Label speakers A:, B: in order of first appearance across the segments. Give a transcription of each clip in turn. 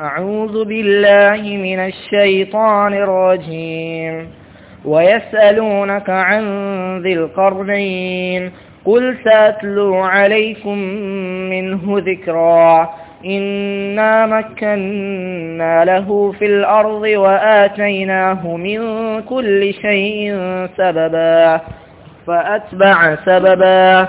A: أعوذ بالله من الشيطان الرجيم. ويسألونك عن ذي القرنين. قل سأتلو عليكم منه ذكرا. إنا مكنا له في الأرض وآتيناه من كل شيء سببا. فأتبع سببا.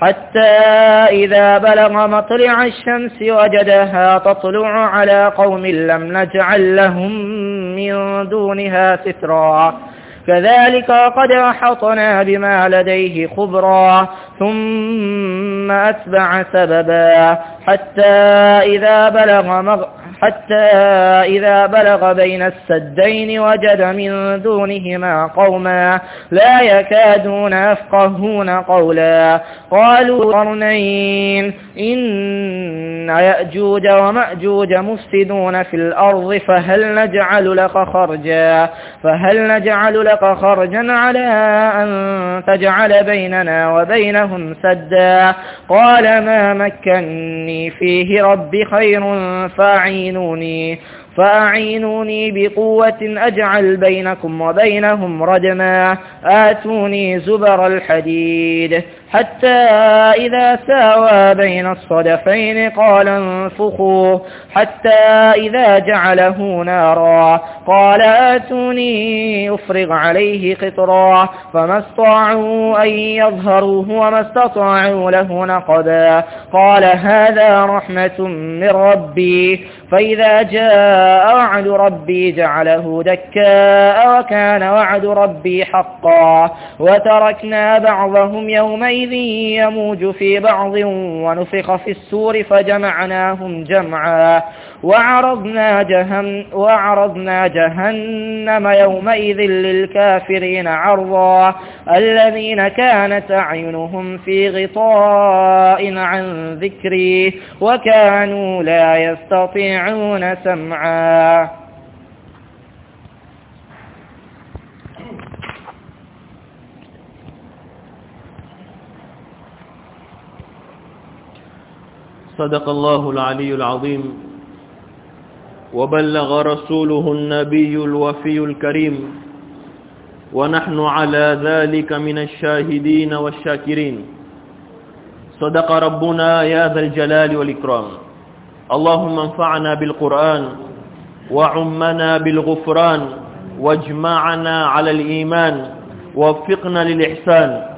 A: حتى إذا بلغ مطلع الشمس وجدها تطلع على قوم لم نجعل لهم من دونها سترا. كذلك قد أحطنا بما لديه خبرا ثم أتبع سببا. حتى إذا بلغ مغ حتى إذا بلغ بين السدين وجد من دونهما قوما لا يكادون يفقهون قولا. قالوا قرنين إن يأجوج ومأجوج مفسدون في الأرض فهل نجعل لك خرجا؟ فهل نجعل لك خرجا على أن تجعل بيننا وبينهم سدا؟ قال ما مكني فيه ربي خير فاعينوني فأعينوني بقوة أجعل بينكم وبينهم ردما آتوني زبر الحديد. حتى إذا ساوى بين الصدفين قال انفخوا حتى إذا جعله نارا قال آتوني أفرغ عليه قطرا فما استطاعوا أن يظهروه وما استطاعوا له نقبا. قال هذا رحمة من ربي فإذا جاء وعد ربي جعله دكاء وكان وعد ربي حقا. وتركنا بعضهم يومئذ يموج في بعض ونفخ في السور فجمعناهم جمعا وعرضنا, جهن وعرضنا جهنم يومئذ للكافرين عرضا الذين كانت أعينهم في غطاء عن ذكري وكانوا لا يستطيعون سمعا
B: صدق الله العلي العظيم. وبلغ رسوله النبي الوفي الكريم. ونحن على ذلك من الشاهدين والشاكرين. صدق ربنا يا ذا الجلال والإكرام. اللهم انفعنا بالقرآن وعمنا بالغفران واجمعنا على الإيمان ووفقنا للإحسان.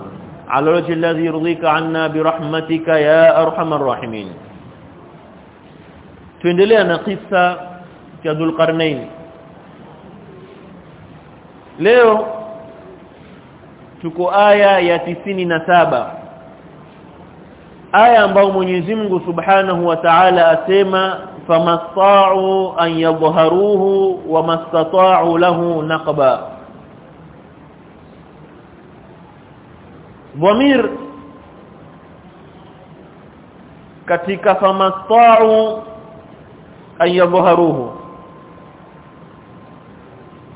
B: على الوجه الذي يرضيك عنا برحمتك يا أرحم الراحمين tuendelea na kisa cha Dhulqarnain leo tuko aya ya tisini na saba aya ambayo Mwenyezi Mungu Subhanahu wa Ta'ala asema famasta'u an yadhharuhu wa mastata'u lahu naqba dhamir katika famasta'u an yadhharuhu.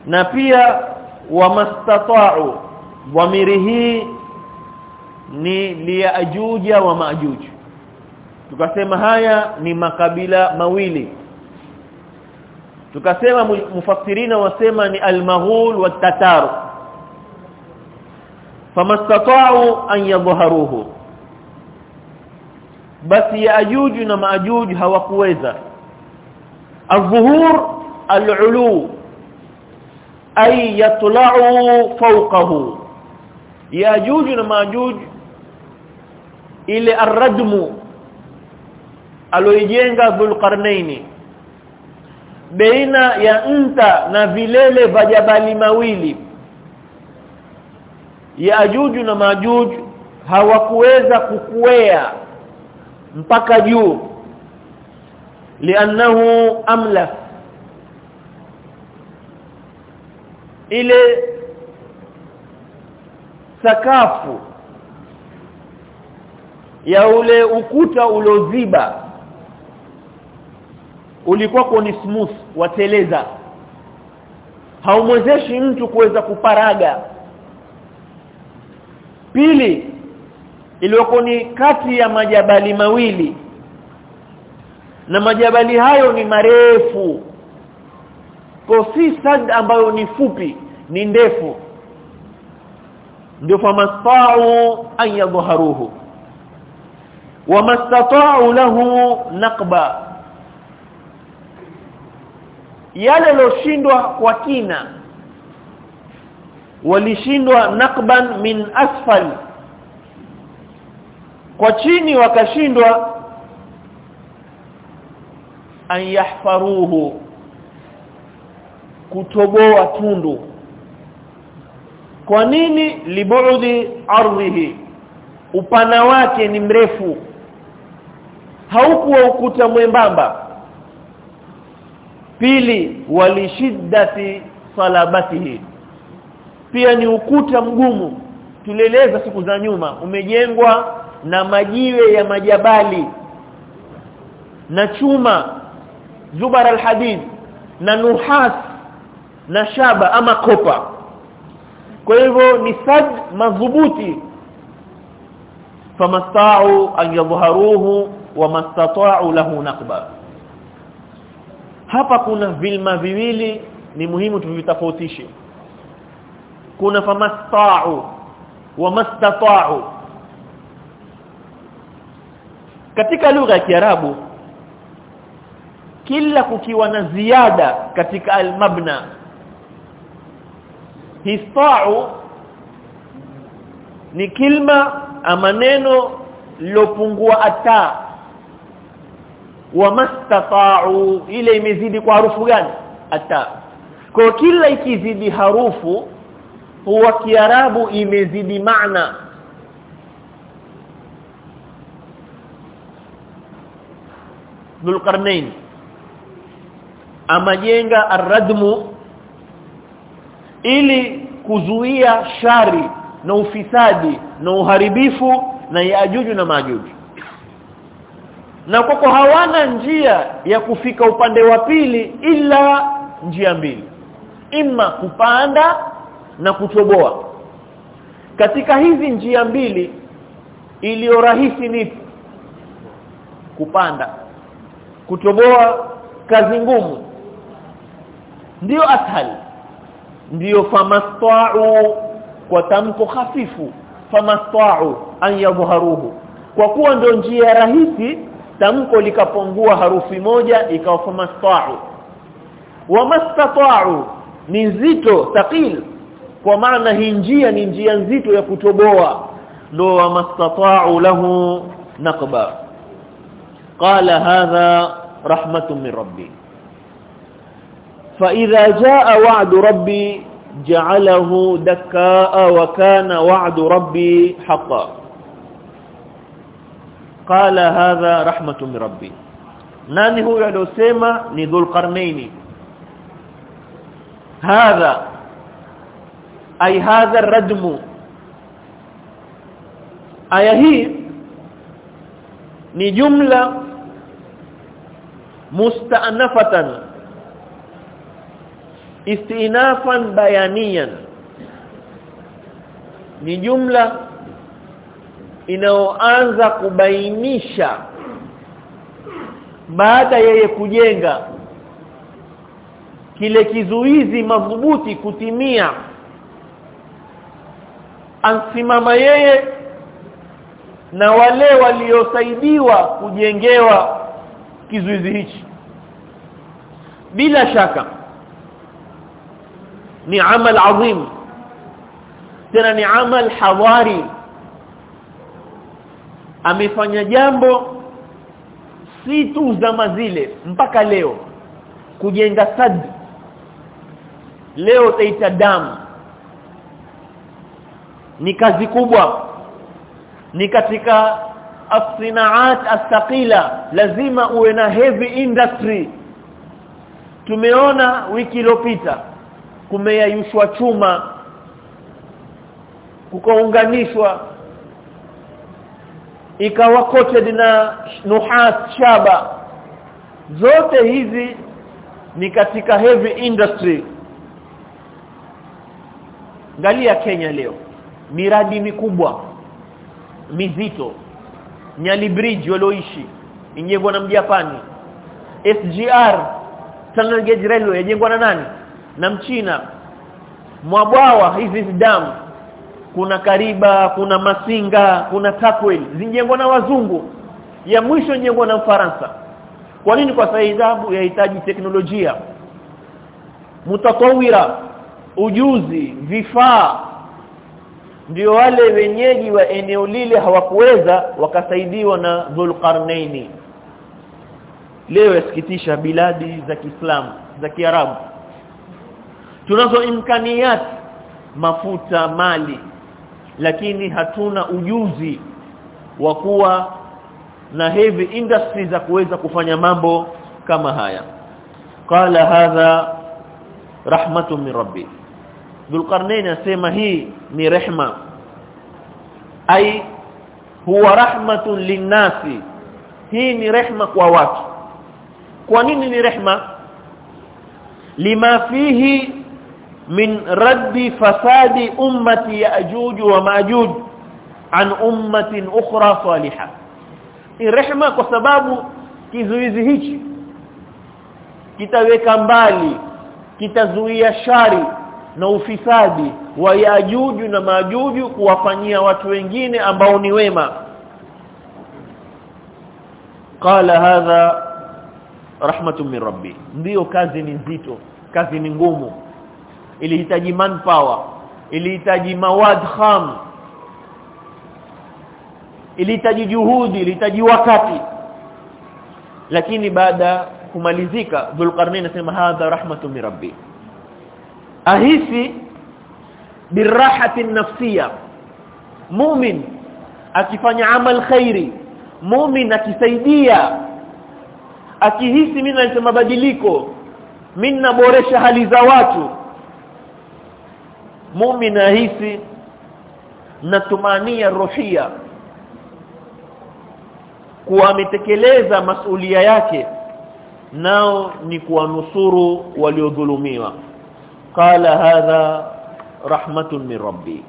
B: Na pia wamastatau dhamiri hii ni liajuja wa majuj tukasema haya ni makabila mawili. Tukasema mufassirina wasema ni almaghul wa tatar famastata'u an yadhharuhu. Basi yaajuju na maajuju hawakuweza. Adh-dhuhur al-ulu. Ay yatla'u fawqahu. Yaajuju na maajuju. Ile arradmu aloijenga dhulqarnaini. Baina ya nta na vilele vajabali mawili yajuj na Majuju hawakuweza kukwea mpaka juu. Li'annahu amla ile sakafu ya ule ukuta uloziba ulikuwa ni smooth wateleza haumwezeshi mtu kuweza kuparaga pili iliyoko ni kati ya majabali mawili. Na majabali hayo ni marefu. Kwa si sad ambayo ni fupi ni ndefu. Ndio famasta'u an yadhharuhu. Wamastata'u lahu naqba. Yale loshindwa kwa kina walishindwa naqban min asfal. Kwa chini wakashindwa an yahfaruhu kutoboa tundu. Kwa nini? Libudhi ardhihi upana wake ni mrefu. Haukuwa ukuta mwembamba. Pili walishiddati salabatihi pia ni ukuta mgumu. Tulieleza siku za nyuma. Umejengwa na majiwe ya majabali na chuma zubar alhadid na nuhas na shaba ama kopa. Kwa hivyo ni sad madhubuti. Famasta'u an yadhharuhu wa mastata'u lahu naqba. Hapa kuna vilma viwili ni muhimu tuvitofautishe kuna famasta'u wa mastata'u. Katika lugha ya Kiarabu kila kukiwa na ziada katika almabna hista'u ni kilma ama neno lilopungua ata. Wa mastata'u ile imezidi kwa harufu gani? Ata. Kwa kila ikizidi harufu huwa kiarabu imezidi maana. Dhulqarnain amajenga arradmu ili kuzuia shari na ufisadi na uharibifu na yajuju na majuju. Na koko hawana njia ya kufika upande wa pili ila njia mbili. Imma kupanda na kutoboa. Katika hizi njia mbili iliyo rahisi ni kupanda kutoboa kazi ngumu. Ndio athal ndio famasta'u kwa tamko hafifu famasta'u an yadhharuhu. Kwa kuwa ndio njia rahisi tamko likapungua harufi moja ikawa famasta'u. Wamastata'u ni nzito thaqil kwa maana hii njia ni njia nzito ya kutoboa. Ndo wamastata'u lahu naqba. Qala hadha rahmatun min rabbi. Fa idha jaa wa'du rabbi ja'alahu dakkaa wa kana wa'du rabbi haqqan. Qala hadha rahmatun min rabbi. Nani huyo aliyosema? Ni dhulqarnaini. Hadha ay hadha rajmu aya hii ni jumla musta'nafatan istinafan bayaniyan. Ni jumla inayoanza kubainisha baada yeye kujenga kile kizuizi madhubuti kutimia ansimama yeye na wale waliosaidiwa kujengewa kizuizi hichi. Bila shaka ni amal adhim tena ni amal hawari amefanya jambo si tu zama zile mpaka leo kujenga sadi leo taita damu ni kazi kubwa. Ni katika asinaat astaqila lazima uwe na heavy industry. Tumeona wiki iliyopita kumeyayushwa chuma kukaunganishwa ikawa coated na nuhas shaba. Zote hizi ni katika heavy industry. Ngalia Kenya leo miradi mikubwa mizito Nyali Bridge walioishi injengwa na Mjapani SGR Standard Gauge Railway yajengwa na nani? Na Mchina. Mwabwawa hizi damu. Kuna Kariba kuna Masinga kuna Takwel zinjengwa na wazungu. Ya mwisho injengwa na Mfaransa. Kwa nini? Kwa sababu yahitaji teknolojia. Mutatawira ujuzi vifaa ndio wale wenyeji wa eneo lile hawakuweza wakasaidiwa na Dhulqarnaini. Leo yasikitisha biladi za Kiislamu za Kiarabu. Tunazo imkaniyat mafuta mali. Lakini hatuna ujuzi wa kuwa na heavy industry za kuweza kufanya mambo kama haya. Qala hadha rahmatun min rabbi Dhulqarnain asema hii ni rehma. Ai huwa rahmatun linnasi. Hii ni rehma kwa watu. Kwa nini ni rehma? Lima fihi min raddi fasadi ummati ya'juj wa maajuj an ummatin ukhra salihah. Ni rehma kwa sababu kizuizi hichi kitaweka mbali kitazuia shari na ufisadi wa yajuju na majuju kuwafanyia watu wengine ambao ni wema. Qala hadha rahmatun min rabbi. Ndio kazi ni nzito kazi ni ngumu. Ilihitaji manpower ilihitaji mawad kham. Ilihitaji juhudi ilihitaji wakati. Lakini baada kumalizika dhulqarnain anasema hadha rahmatun min rabbi ahisi birahatin nafsia mumin akifanya amal khairi. Mumin akisaidia. Akihisi mimi naleta mabadiliko. Mimi naboresha hali za watu. Mumin ahisi natumania rohia. Kuwa ametekeleza masulia yake. Nao ni kuwanusuru waliodhulumiwa qala hadha rahmatun min rabbi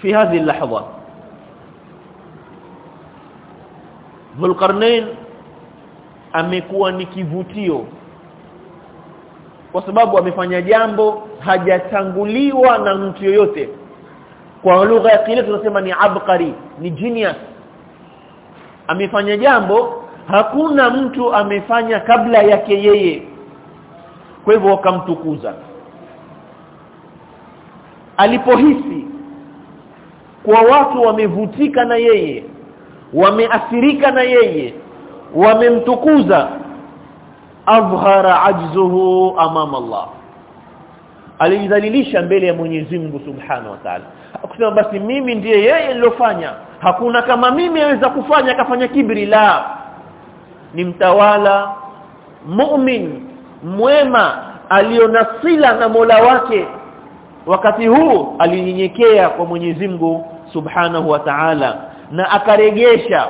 B: fi hadhihi al-lahza Dhulqarnain amekuwa ni kivutio. Kwa sababu amefanya jambo hajatanguliwa na mtu yoyote. Kwa lugha ya kile tunasema ni abqari ni genius. Amefanya jambo hakuna mtu amefanya kabla yake yeye. Kwa hivyo wakamtukuza. Alipohisi kwa watu wamevutika na yeye wameathirika na yeye wamemtukuza adhhara ajzuhu amama Allah. Alijidhalilisha mbele ya Mwenyezi Mungu Subhanahu wa Ta'ala. Akasema basi mimi ndiye yeye nilofanya hakuna kama mimi aweza kufanya akafanya kibri la ni mtawala mu'min mwema alionasila na Mola wake. Wakati huu alinyenyekea kwa Mwenyezi Mungu Subhanahu wa Ta'ala na akaregesha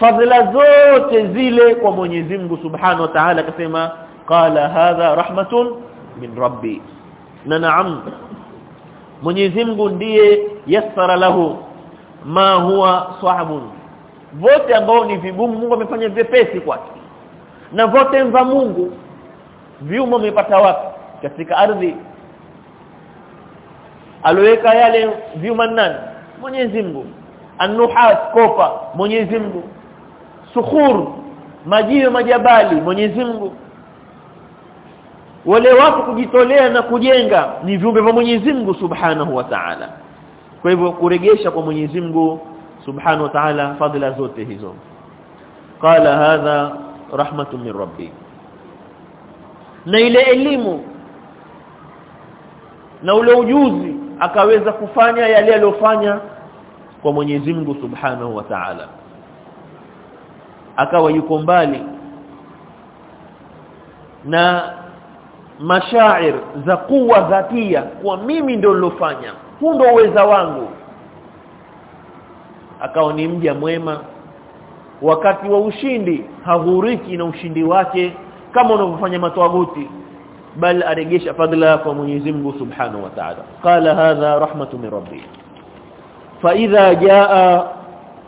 B: fadhila zote zile kwa Mwenyezi Mungu Subhanahu wa Ta'ala akasema qala hadha rahmatun min rabbi. Na naam Mwenyezi Mungu ndiye yassara lahu ma huwa sahabun vote ambao ni vigumu Mungu amefanya vyepesi kwake. Na vote mva Mungu. Viumo umepata wapi? Katika ardhi. Aloweka yale vyuma nani? Mwenyezi Mungu. Anuhat kopa Mwenyezi Mungu. Sukhur majiwe majabali Mwenyezi Mungu. Wale watu kujitolea na kujenga ni viumbe vya Mwenyezi Mungu Subhanahu wa Ta'ala. Kwa hivyo kuregesha kwa Mwenyezi Mungu Subhanahu wa Ta'ala fadhila zote hizo. Qala hadha rahmatun min rabbi. Na ile elimu na ule ujuzi akaweza kufanya yale aliyofanya kwa Mwenyezi Mungu Subhanahu wa Ta'ala. Akawa yuko mbali na mashair za kuwa dhatia kwa mimi ndio nilofanya. Huu ndio uweza wangu akawa ni mja mwema. Wakati wa ushindi hahuriki na ushindi wake kama unavyofanya matwaguti bal aregesha fadla kwa Mwenyezi Mungu Subhanahu wa Ta'ala. Qala hadha rahmatu min rabbi. Fa idha jaa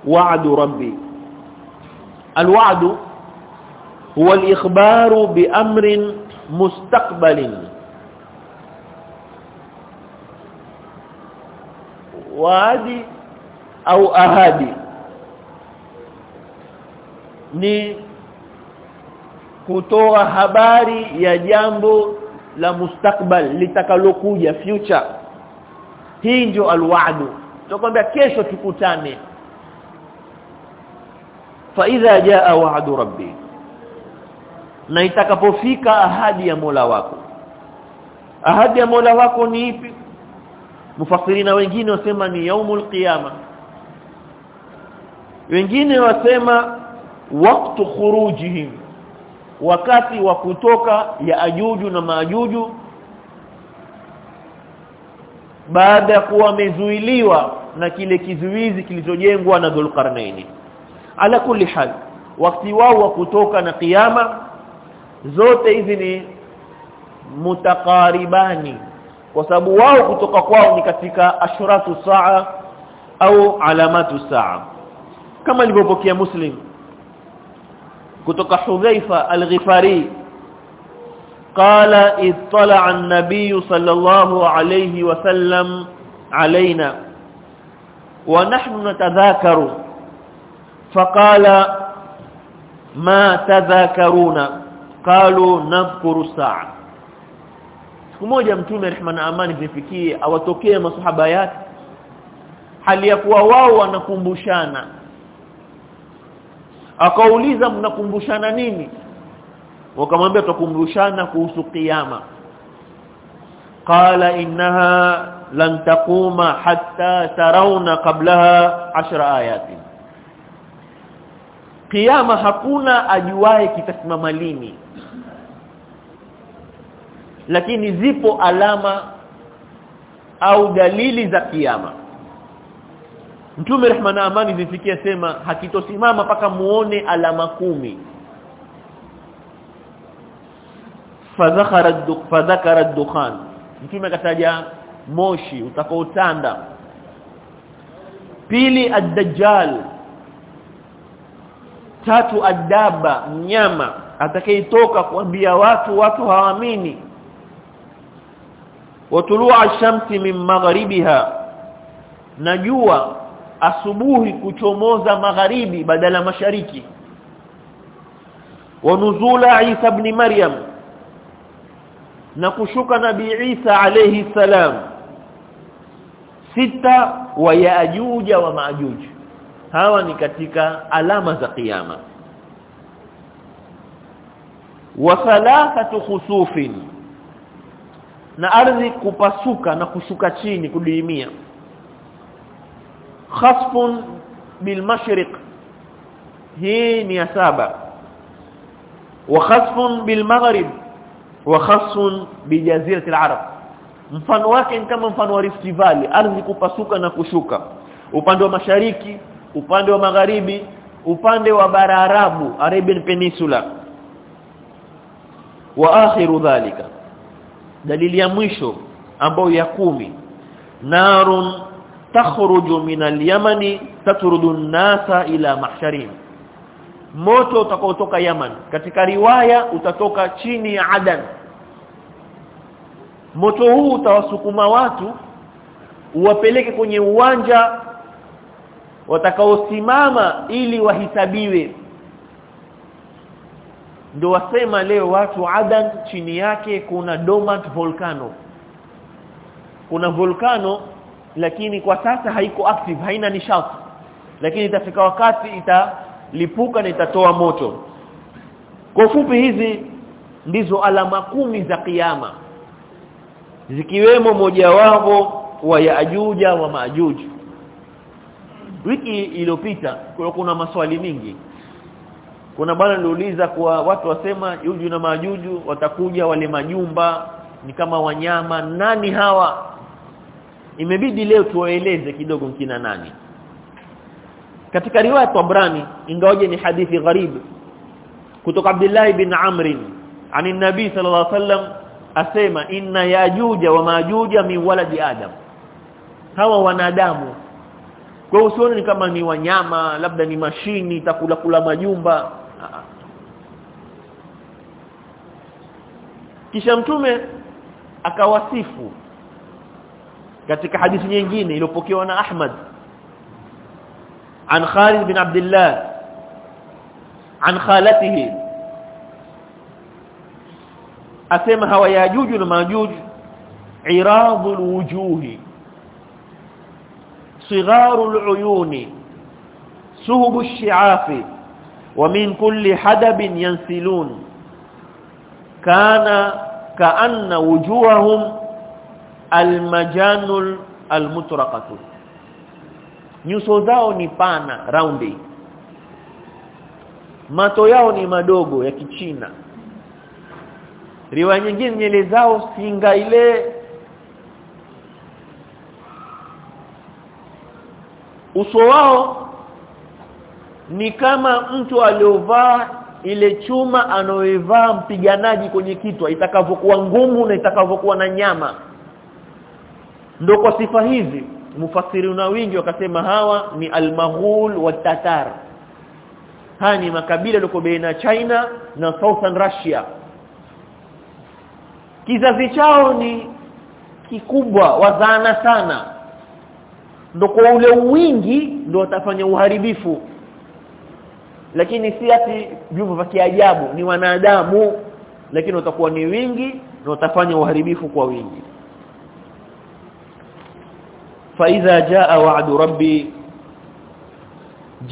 B: wa'du rabbi. Alwa'du huwa alikhbaru bi amrin mustaqbalin. Waadi au ahadi. Ni kutoa habari ya jambo la mustakbal litakalokuja future. Hii ndio alwaadu tukwambia kesho tukutane. Fa idha jaa waadu rabbi. Na itakapofika ahadi ya Mola wako. Ahadi ya Mola wako ni ipi? Mufasirina wengine wasema ni yaumul qiyama wengine wasema waktu khurujihim. Wakati wa kutoka ya ajuju na maajuju. Baada ya kuwa wamezuiliwa na kile kizuizi kilichojengwa na Dhulqarnaini. Ala kulli hal wakati wao wa kutoka na kiyama zote hizi ni mutakaribani kwa sababu wao kutoka kwao ni katika ashratu saa au alamatu saa kama alivyopokea Muslim kutoka Hudhaifa al-Ghifari. Qala ittala an-nabiy sallallahu alayhi wa sallam alaina wa nahnu natadhakaru. Faqala ma tadhakaruna? Qalu nadhkuru sa'a siku moja mtume rehman amani zifikie awatokee masahaba yake. Hali ya kuwa wao wanakumbushana akauliza mnakumbushana nini? Wakamwambia tukumbushana kuhusu kiyama qala innaha lan taquma hatta tarawna qablaha ashra ayatin. Kiyama hakuna ajuae kitasimama lini. Lakini zipo alama au dalili za kiyama Mtume rehma na amani zifikia sema hakitosimama paka muone alama kumi. Fadhakara ad-dukhan Mtume akataja moshi utakaotanda. Pili ad-dajjal. Tatu adaba mnyama. Atakayetoka kuambia watu watu hawaamini. Watulua shamsi min magharibiha. Najua asubuhi kuchomoza magharibi badala mashariki. Wanuzula Isa ibn Maryam na kushuka nabii Isa alayhi salam. Sita wa yaajuja wa maajuj. Hawa ni katika alama za kiyama. Wa thalathatu khusufin na ardhi kupasuka na kushuka chini kudiimia khasfun bil mashriq. Hii ni ya saba. Wa khasfun bil maghrib. Wa khasfun bi jaziratil arab. Mfano wake ni kama mfano wa Rift Valley. Ardhi kupasuka na kushuka. Upande wa mashariki upande wa magharibi upande wa bara arabu Arabian Peninsula. Wa akhiru dhalika. Dalili ya mwisho ambayo ya kumi. Narun takhruju min al-yamani tatrudu an-nasa ila mahsharihim moto utakaotoka Yaman katika riwaya utatoka chini ya Adan. Moto huu utawasukuma watu uwapeleke kwenye uwanja watakaosimama ili wahisabiwe ndio wasema leo watu Adan chini yake kuna dormant volcano. Kuna volcano lakini kwa sasa haiko active haina nishati. Lakini itafika wakati italipuka na itatoa moto. Kwa ufupi hizi ndizo alama kumi za kiyama. Zikiwemo mojawapo wa Yaajuja wa maajuju wiki iliyopita kuna maswali mingi. Kuna bwana niliuliza kwa watu wasema Yuju na Majuju watakuja wale majumba ni kama wanyama. Nani hawa imebidi leo tuwaeleze kidogo kina nani. Katika riwaya Tabrani ingawaje ni hadithi gharib kutoka Abdullah ibn Amr ani nabi sallallahu alaihi wasallam asema inna yajuja wa majuja min waladi adam. Hawa wanadamu kwa usione ni kama ni wanyama labda ni mashini itakula kula majumba. Kisha mtume akawasifu katika hadithi nyingine iliyopokewa na Ahmad خالد بن عبد الله عن خالته asema hawa yajuju na majuju iradul wujuhi صغار العيون سهب الشعاف ومن كل حدب ينسلون كان كأن وجوههم almajanul almutraqatu. Nyuso zao ni pana roundi mato yao ni madogo ya kichina. Riwaya nyingine nyele zao singa ile uso wao ni kama mtu aliovaa ile chuma anaoivaa mpiganaji kwenye kitwa itakavyokuwa ngumu na itakavyokuwa na nyama ndio kwa sifa hizi mufasiruna wingi wakasema hawa ni almaghul wa Tatar. Haya ni makabila yaliyoko baina China na Southern Russia. Kizazi chao ni kikubwa wazana sana. Ndio kwa ule wingi ndio watafanya uharibifu. Lakini si ati vyumba vya kiajabu ni wanadamu. Lakini watakuwa ni wingi na watafanya uharibifu kwa wingi فإذا جاء وعد ربي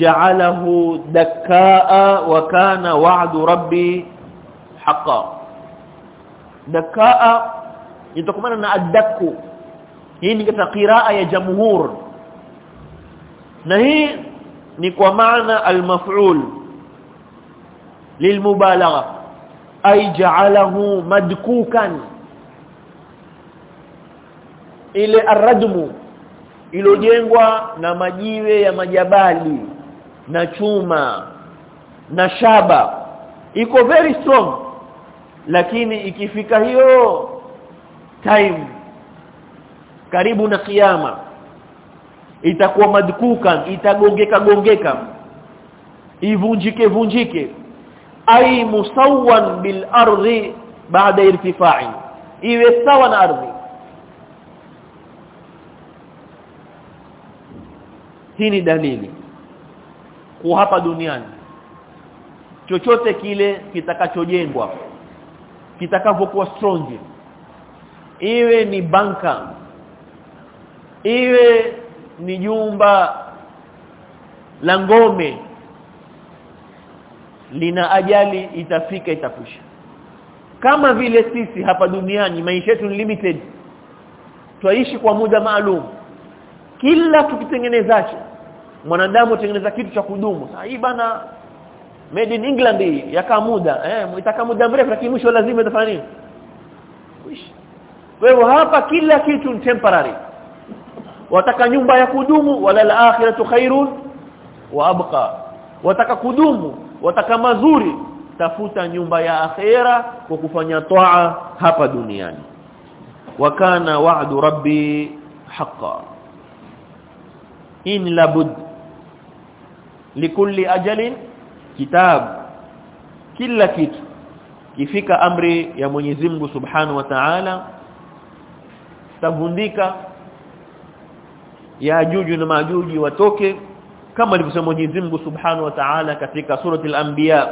B: جعله دكاء وكان وعد ربي حقا. دكاء يتكمن أن أدكو هنا قلت قراءة يا جمهور نهي نقوى معنى المفعول للمبالغة أي جعله مدكوكا إلي الردم ilojengwa na majiwe ya majabali na chuma na shaba. Iko very strong. Lakini ikifika hiyo time karibu na kiyama itakuwa madkuka itagongeka gongeka. Ivunjike vunjike. Ay musawwan bil ardi baada irtifa'i. Iwe sawa na ardhi hii ni dalili kwa hapa duniani. Chochote kile kitakachojengwa kitakavyokuwa strong iwe ni banka iwe ni jumba la ngome lina ajali itafika itakwisha. Kama vile sisi hapa duniani maisha yetu ni limited. Twaishi kwa muda maalum. Kila tukitengenezacho mwanadamu atengeneza kitu cha kudumu. Sasa hii bana made in England hii yakaa muda. Eh itakaa muda mrefu lakini mwisho lazima itafanya nini? Kwa hivyo hapa kila kitu ni temporary. Wataka nyumba ya kudumu wala al-akhiratu khairun wa abqa. Wataka kudumu wataka mazuri tafuta nyumba ya akhera kwa kufanya toa hapa duniani. Wakana wa'du rabbi haqqan. In labud likulli ajalin kitab. Kila kitu kifika amri ya Mwenyezi Mungu Subhanahu wa Ta'ala tavundika ya juju na majuji watoke kama alivyosema Mwenyezi Mungu Subhanahu wa Ta'ala katika surati al-Anbiya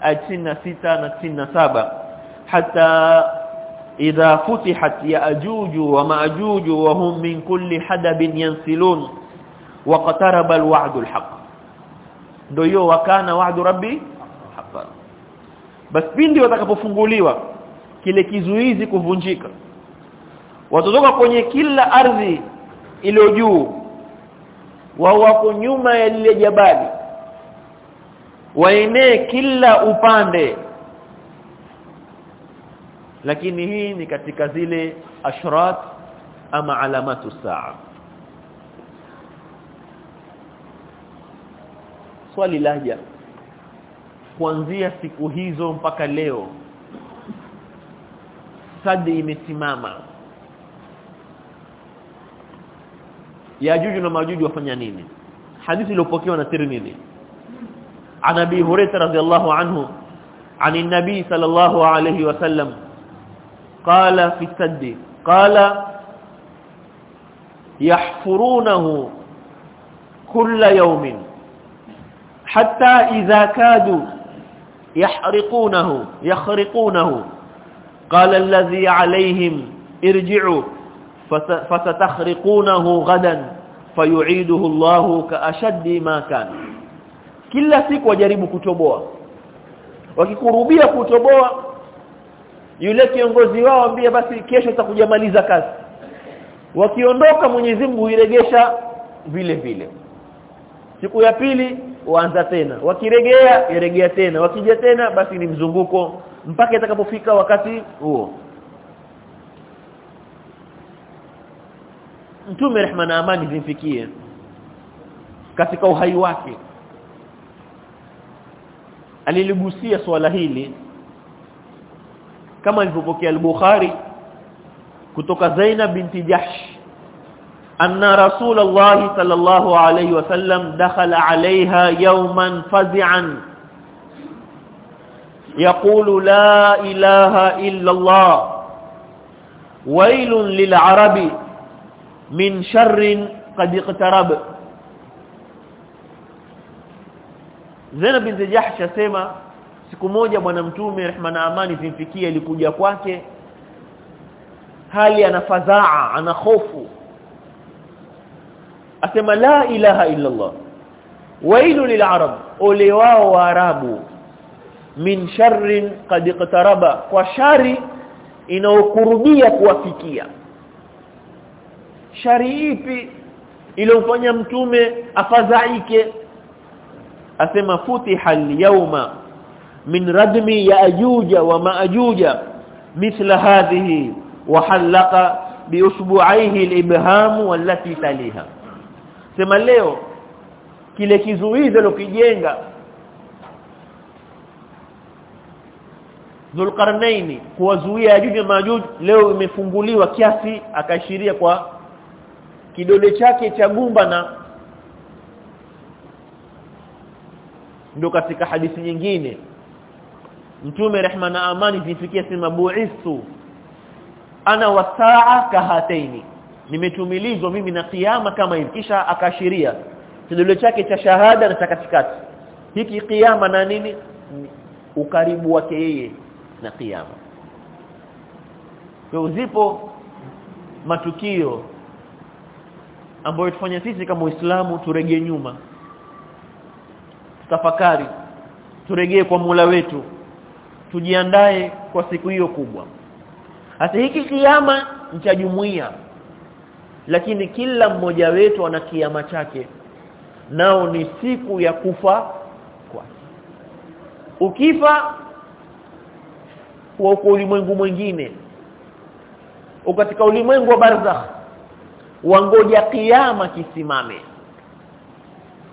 B: aya 96 na 97 hata idha futihat yaajuju wa maajuju wa hum min kulli hadabin yansilun wa qataraba al-wa'du al-haq ndio hiyo wakana wa'du rabbi haqqan. Basi pindi watakapofunguliwa kile kizuizi kuvunjika. Watotoka kwenye kila ardhi iliyo juu wao wako nyuma ya lile jabali waenee kila upande. Lakini hii ni katika zile ashrat ama alamatu saa swali laja kuanzia siku hizo mpaka leo sadi imesimama yajuju na majuju wafanya nini hadithi iliyopokewa na Tirmidhi عن ابي هريره رضي الله عنه عن النبي صلى الله عليه وسلم قال في السد قال يحفرونه كل يوم hatta idha kadu yahriqunahu yakhriqunahu qala alladhi alayhim irji'u fasatakhriqunahu ghadan fayu'iduhu Allahu kaashaddi ma kana. Kila siku wajaribu kutoboa. Wakikurubia kutoboa yule kiongozi wao ambie basi kesho utakujamaliza kazi. Wakiondoka Mwenyezi Mungu iregesha vile vile. Siku ya pili waanza tena. Wakiregea yaregea tena. Wakija tena basi ni mzunguko mpaka itakapofika wakati huo. Mtume rehma na amani zimfikie katika uhai wake. Aliligusia swala hili kama alivyopokea al-Bukhari kutoka Zainab binti Jahsh anna Rasulullah sallallahu alayhi wasallam dakhala alayha yawman fazi'an يقول لا إله إلا الله ويل للعرب من شر قد اقترب Zainab binti Jahsh asema siku moja bwana mtume rehma na amani zimfikie alikuja kwake hali ana fadhaa ana hofu asema la ilaha illa Allah wailu lil'arab ole wao waarabu min sharrin qad iqtaraba. Kwa shari inaokurubia kuwafikia. Shari ipi iliyofanya mtume afadhaike? Asema futiha al-yawma min radmi yaajuja wa maajuja mithla hadhihi wa halaqa bi usbu'aihi al-ibham wallati taliha sema leo kile kizuizi lokijenga Dhulqarnaini kuwazuia Yajuj na Majuj leo imefunguliwa kiasi akaashiria kwa kidole chake cha gumba na ndio katika hadithi nyingine. Mtume rehma na amani zifikie sema bu'istu ana wasaa kahataini nimetumilizwa mimi na kiyama kama hivi. Kisha akashiria kidole chake cha shahada na cha katikati. Hiki kiyama na nini? Ukaribu wake yeye na kiyama. Kwa zipo matukio ambayo tufanya sisi kama Uislamu turegee nyuma. Tafakari turegee kwa Mola wetu. Tujiandae kwa siku hiyo kubwa. Hata hiki kiyama ni cha jumuiya lakini kila mmoja wetu ana kiama chake. Nao ni siku ya kufa kwa. Ukifa uko ulimwengu mwingine. Ukatika ulimwengu wa barzakh. Wangoja kiama kisimame.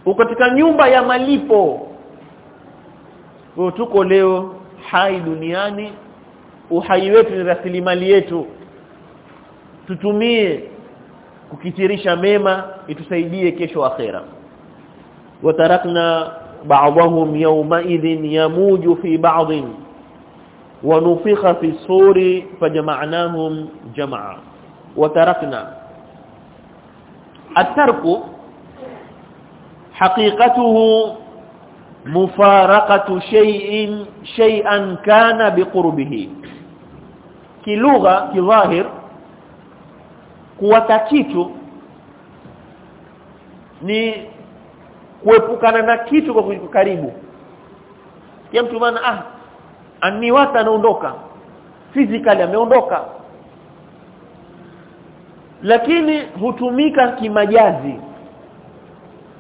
B: Ukatika nyumba ya malipo. Kwa tuko leo hai duniani. Uhai wetu ni rasilimali yetu. Tutumie kukithirisha mema itusaidie kesho akhera. Watarakna ba'dahum yawma idhin yamuju fi ba'dhin wa nufikha fi suri fajama'nahum jam'a watarakna atarku haqiqatuhu mufaraqatu shay'in shay'an kana biqurbihi kilugha kidhahir kuwata kitu ni kuepukana na kitu kwa karibu. Ya mtu maana ah aniwata anaondoka physically ameondoka. Lakini hutumika kimajazi.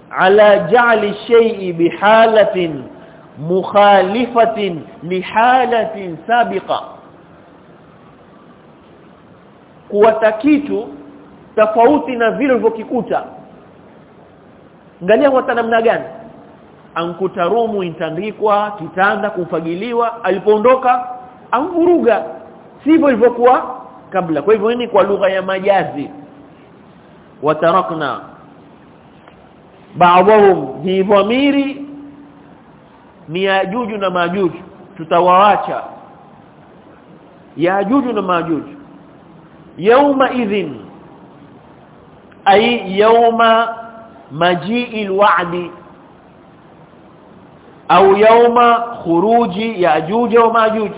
B: Ala ja'li shay'i bihalatin mukhalifatin lihalatin sabiqa. Kuwata kitu tofauti na vile ulivyokikuta. Angalia hata namna gani. Ankuta rumu intandikwa kitanda kufagiliwa alipoondoka amvuruga sivyo ilivyokuwa kabla. Kwa hivyo ni kwa lugha ya majazi. Watarakna baadhum hi dhamiri ni yajuju na majuju. Tutawaacha yajuju na majuju. Yauma idhin ay yauma majii alwa'di au yauma khuruji yajuj wa majuj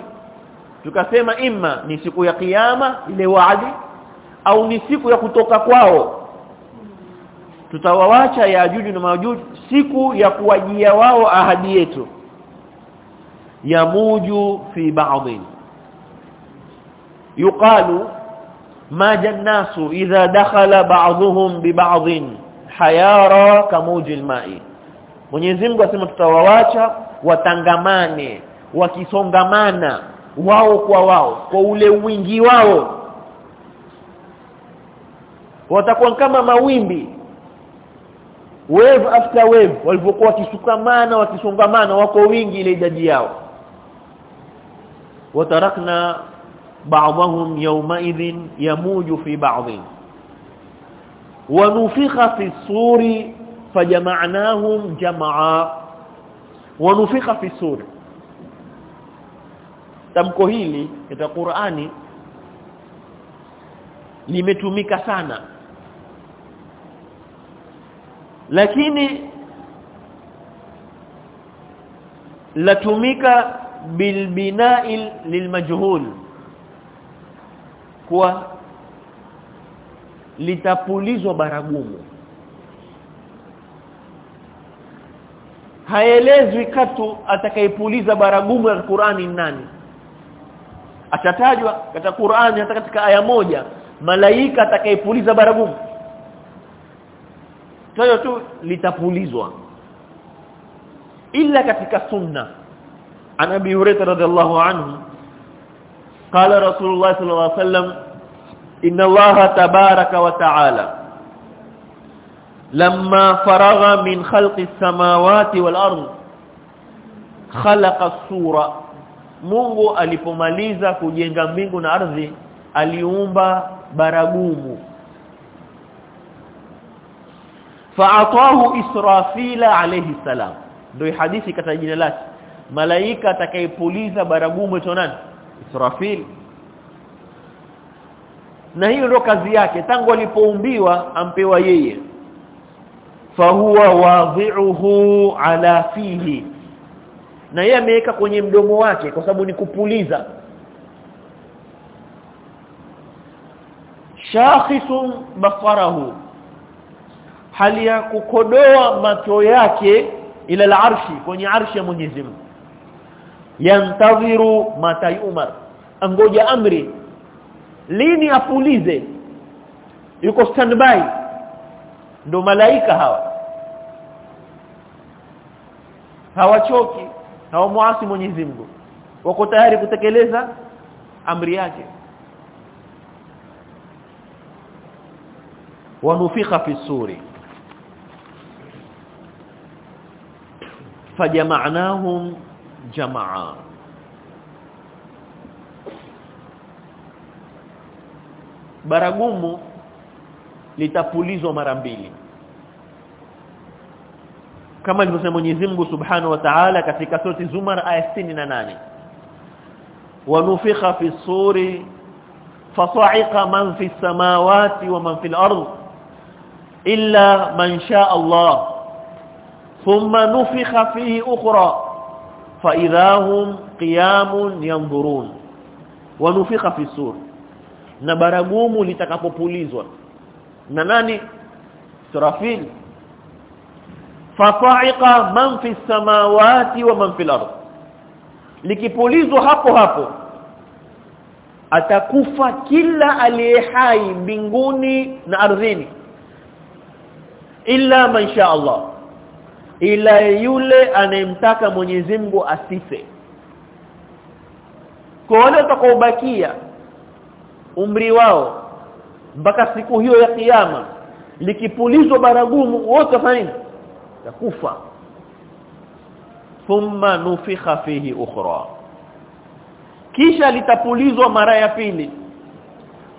B: tukasema imma ni siku ya kiyama ile waadi au ni siku ya kutoka kwao. Tutawawacha yajuj na majuj siku ya kuwajia wao ahadi yetu. Yamuju fi ba'dhin yuqalu maja an-nasu idha dakhala ba'dhum bi ba'dhin hayara kamuji al-ma'i Mwenyezi Mungu asema tutawawacha watangamane wakisongamana wao kwa wao kwa ule wingi wao. Watakuwa kama mawimbi. Wave after wave walivyokuwa wakisukamana wakisongamana wako wingi ile idadi yao. Watarakna ba'dahum يومئذ يموج في fi ونفخ في الصور fi جمعا. ونفخ في الصور. Tamko hili katika Qur'ani limetumika sana. Lakini latumika bilbina'i lilmajhul kwa litapulizwa baragumu. Haelezwi katu atakayepuliza baragumu ya Qur'ani nani. Atatajwa katika Qur'ani hata katika aya moja malaika atakayepuliza baragumu. Tayo tu litapulizwa. Ila katika sunna. Anabi hurairah radhiallahu anhu qala رسول الله صلى الله عليه وسلم tabaraka الله ta'ala وتعالى faragha min من خلق السماوات wal خلق as-sura Mungu alipomaliza kujenga mbingu na ardhi aliumba baragumu. Fa'atahu israfila alayhi salam. Ndio hadithi kata jina lake. Malaika atakayepuliza baragumu ito nani israfil. Na hiyo ndio kazi yake. Tangu alipoumbiwa ampewa yeye. Fahuwa wadhi'uhu ala fihi. Na yeye ameweka kwenye mdomo wake kwa sababu ni kupuliza. Shakhisun basarahu. Hali ya kukodoa macho yake ila al-arshi kwenye arshi ya Mwenyezi Mungu yantadhiru mata Umar. Angoja amri. Lini apulize? Yuko standby. Ndo malaika hawa. Hawachoki. Hawamwasi Mwenyezi Mungu. Wako tayari kutekeleza amri yake. Wanufikha fi suri. Fajama'nahum jamaa baragumu litapulizwa mara mbili. Kama alivyosema Mwenyezi Mungu Subhanahu wa Ta'ala katika sura Zumar aya 68 wanufikha fi suri fasa'iqa man fi samawati wa man fil ard illa man shaa Allah. Thumma nufikha fihi ukhra fa idahum qiyamun yanzurun. Wanufika fi sur. Na baragumu litakapopulizwa. Na nani? Surafil fasa'iqa man fi samawati wa man fil ard likipulizwa hapo hapo atakufa kila aliye hai mbinguni na ardhini. Illa man sha Allah ila yule anayemtaka Mwenyezi Mungu asife. Kwa wale watakaobakia umri wao mpaka siku hiyo ya kiyama likipulizwa baragumu wote wafanye takufa thumma nufikha fihi ukhra. Kisha litapulizwa mara ya pili.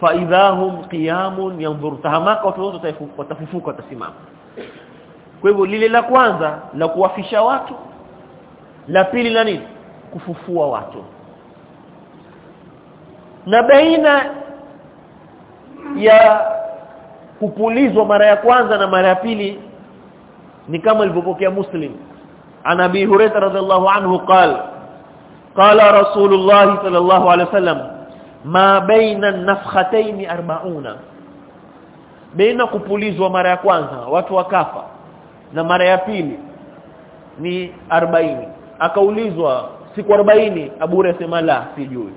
B: Fa idahum qiyamun yanzur. Tahamaka watu wote watafufuka watasimama kwa hivyo lile la kwanza la kuwafisha watu. La pili la nini? Kufufua watu. Na baina ya kupulizwa mara ya kwanza na mara ya pili ni kama ilivyopokea muslim. An abi hurairah radhiallahu anhu qala qala rasulullah sallallahu alaihi wasallam ma baina an-nafkhatayn 40 baina kupulizwa mara ya kwanza watu wakafa na mara ya pili ni 40 akaulizwa siku 40 Abu asema la sijui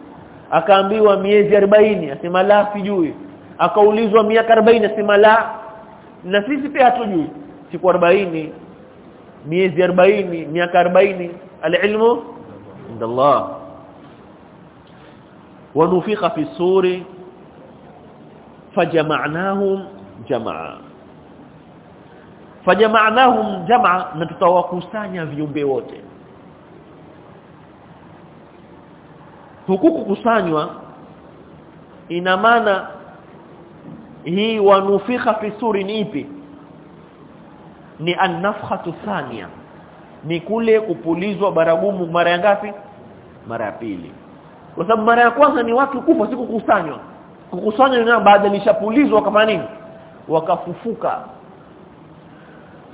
B: akaambiwa miezi 40 asema la sijui akaulizwa miaka 40 asema la na sisi pia hatujui siku 40 miezi 40 miaka 40 alilmu inda Allah ونفخ في الصور فجمعناهم جمعا fajama'nahum jam'a na tutawakusanya viumbe wote. Huku kukusanywa ina maana hii wanufika fi suri ni ipi? Ni an-nafkhatu thania ni kule kupulizwa baragumu mara ngapi? Mara ya pili. Kwa sababu mara ya kwanza ni watu kufa siku kukusanywa. Kukusanywa baada lishapulizwa kama nini? Wakafufuka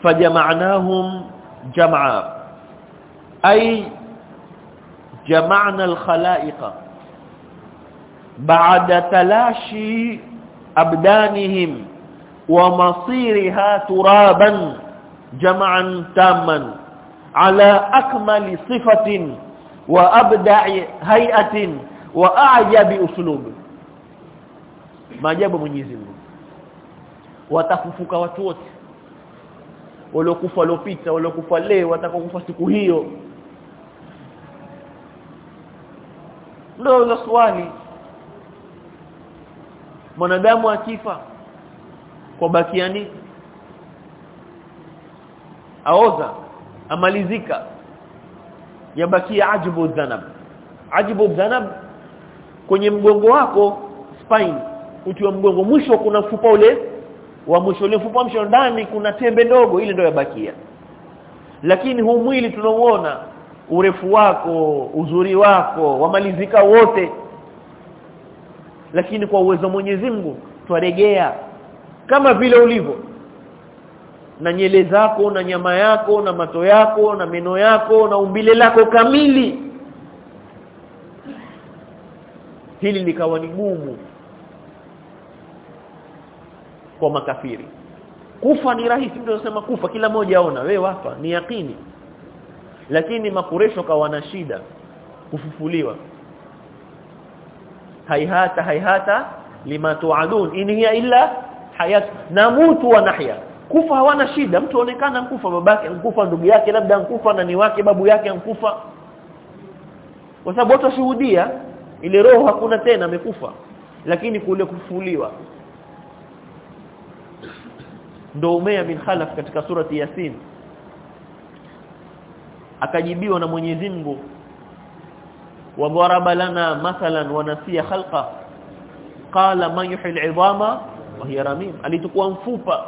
B: fajama'nahum jam'a ay jama'na al-khalaiqa ba'da talashi abdanihim wa masiriha turaban jam'an tamman ala akmali sifatin wa abda'i hay'atin wa a'jabi uslub maajabu Mwenyezi Mungu watafufuka watu wote waliokufa waliopita waliokufa leo watakokufa siku hiyo. Ndio swali. Mwanadamu akifa kwa bakiani aoza amalizika. Yabakia ajibu dhanab. Ajibu dhanab kwenye mgongo wako spine. Uti wa mgongo mwisho kuna mfupa ule wa mwisho ule mfupa mwisho ndani kuna tembe ndogo ile ndio yabakia. Lakini huu mwili tunauona urefu wako uzuri wako wamalizika wote. Lakini kwa uwezo Mwenyezi Mungu twaregea kama vile ulivyo. Na nyele zako na nyama yako na mato yako na meno yako na umbile lako kamili. Hili likawa ni gumu kwa makafiri. Kufa ni rahisi mtu anasema kufa kila mmoja aona. Wewe wafa ni yakini lakini makuresho kawa na shida kufufuliwa. Haihata haihata lima tuadun. In hiya illa hayat. Namutu wa nahya. Kufa hawana shida mtu aonekana mkufa babake mkufa ndugu yake labda mkufa na ni wake babu yake mkufa kwa sababu watu washuhudia ile roho hakuna tena amekufa. Lakini kule kufufuliwa ndo umea bin khalaf katika surati yasin. Akajibiwa na Mwenyezi Mungu. Wa lana mathalan wa nasiya khalqa. Qala man yuhyi al'idhama wa hiya ramim. Alitakuwa mfupa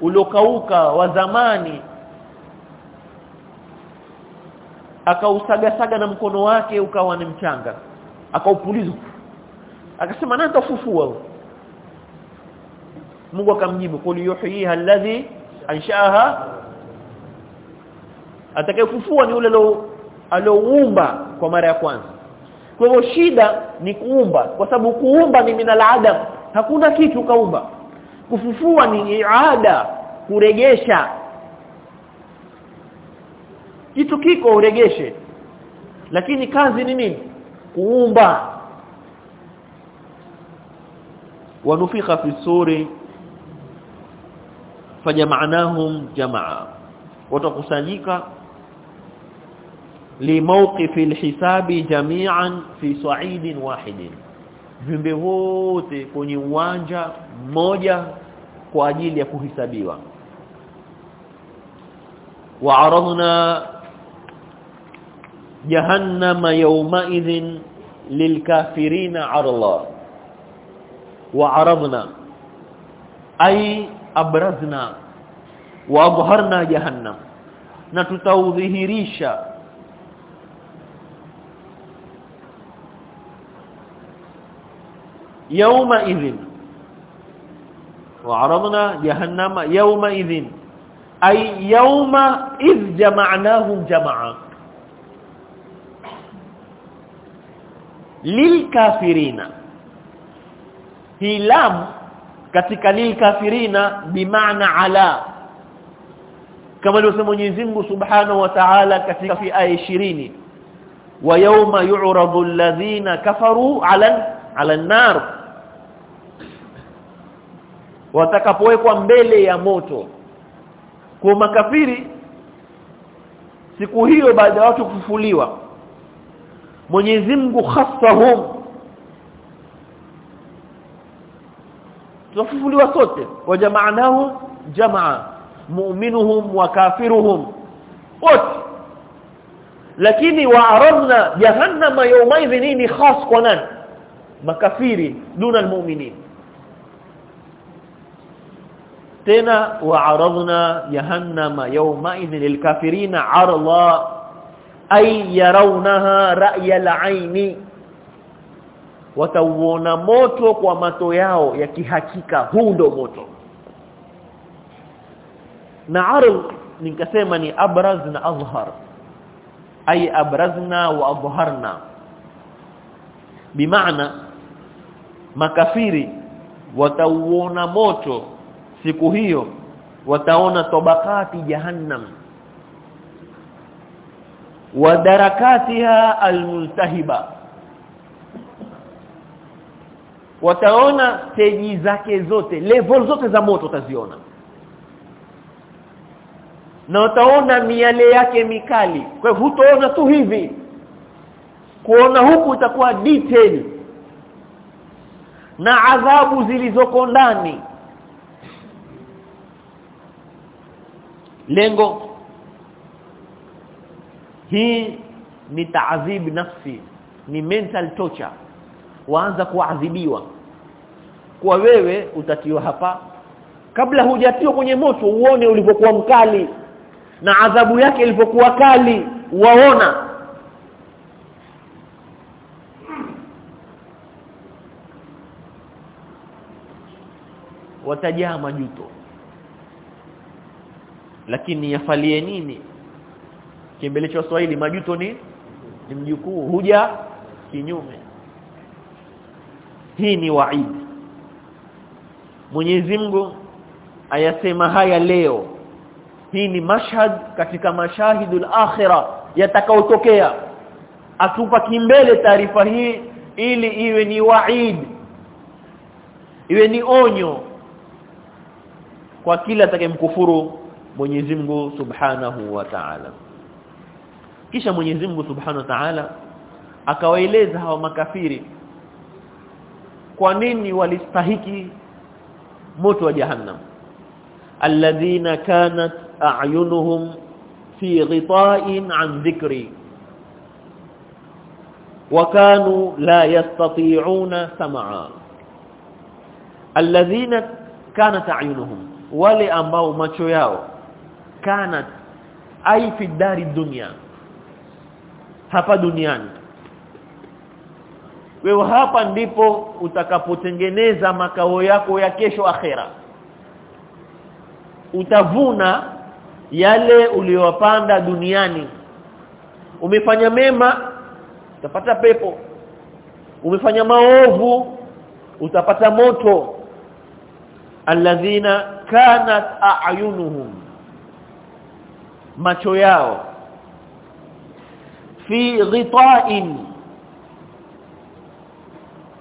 B: uliokauka wa zamani. Akausaga-saga na mkono wake ukawa ni mchanga. Akaupuliza. Akasema nani tafufua Mungu akamjibu qul yuhyiha alladhi anshaaha. Atakayefufua ni yule alioumba kwa mara ya kwanza. Kwa hivyo shida ni kuumba kwa sababu kuumba ni minal adam hakuna kitu kaumba kufufua ni iada kuregesha kitu kiko uregeshe lakini kazi ni nini? Kuumba. Wanufika fi suri fajama'nahum jamaa. Watakusanyika limawqifi alhisabi jami'an fi sa'idin wahidin. Viumbe wote kwenye uwanja mmoja kwa ajili ya kuhisabiwa wa'aradna jahannama yawma'idhin lilkafirina 'arla wa'aradna ay abrazna wa adharna jahannam na tutaudhihirisha yauma idhin وعرضنا جهنم يومئذ أي يوم إذ جمعناهم جمعا للكافرين هي لام katika lil lilkafirina bimaana ala. Kama alivyosema Mwenyezi Mungu Subhanahu wa Ta'ala katika fi aya 20 wa yawma yu'radu alladhina kafaru 'ala 'ala an-nar. Watakapowekwa mbele ya moto. Kwa makafiri siku hiyo baada ya watu kufufuliwa Mwenyezi Mungu khassahum tufufuliwa sote. Wajamaanahu jamaa mu'minuhum wa kafiruhum wote. Lakini waaradna jahannama yawmaidhin ni khas kwa nani? Makafiri duna almu'minin. Tena waaradna jahannama yawmaidhin lilkafirina arla ay yarawnaha ra'ya al'aini watauona moto kwa mato yao ya kihakika. Huu ndo moto. Na arl nikasema ni abraz na azhar. Ay abrazna wa adharna bimaana makafiri watauona moto siku hiyo wataona tabakati jahannam. Wa darakatiha almultahiba wataona teji zake zote level zote za moto utaziona. Na utaona miale yake mikali. Kwa hivyo tu hivi. Kuona huku itakuwa detail. Na adhabu zilizoko ndani. Lengo. Hii ni taadhib nafsi. Ni mental torture waanza kuadhibiwa kwa wewe utatiwa hapa. Kabla hujatiwa kwenye moto uone ulipokuwa mkali na adhabu yake ilipokuwa kali waona. Watajaa majuto. Lakini yafalie nini? Kimbele cha Swahili majuto ni ni mjukuu huja kinyume hii ni waidi Mwenyezi Mungu ayasema haya leo. Hii ni mashhad katika mashahidul akhirah yatakaotokea. Atupa kimbele taarifa hii ili iwe ni waid. Iwe ni onyo kwa kila atakayemkufuru Mwenyezi Mungu Subhanahu wa Ta'ala. Kisha Mwenyezi Mungu Subhanahu wa Ta'ala akawaeleza hawa makafiri kwa nini walistahiki moto wa jahannam alladhina kanat a'yunuhum fi ghita'in an dhikri wa kanu la yastati'una sam'a alladhina kanat ayunuhum wale ambao macho yao kanat ai fi dari dunya hapa duniani wewe hapa ndipo utakapotengeneza makao yako ya kesho akhera. Utavuna yale uliyopanda duniani. Umefanya mema utapata pepo. Umefanya maovu utapata moto. Alladhina kanat a'yunuhum macho yao. Fi ghita'in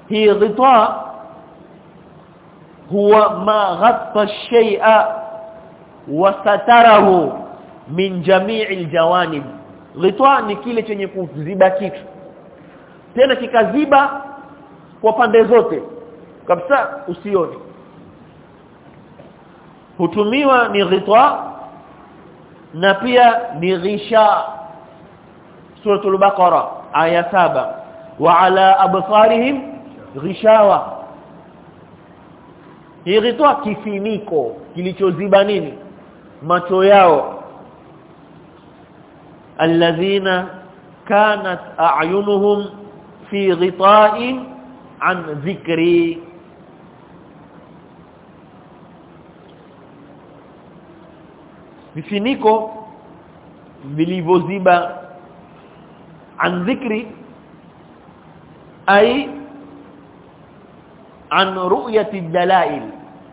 B: hi ghita huwa ma ghatta ash-shay'a wa satarahu min jami'il jawanib. Ghita ni kile chenye kuziba kitu tena kikaziba kwa pande zote kabisa usioni hutumiwa ni ghita na pia ni ghisha. Suratul baqara aya 7 wa ala absarihim ghishawa ilitoa kifiniko kilichoziba nini? Macho yao. Alladhina kanat a'yunuhum fi ghita'in an dhikri vifiniko vilivyoziba an dhikri ay an ru'yati dalail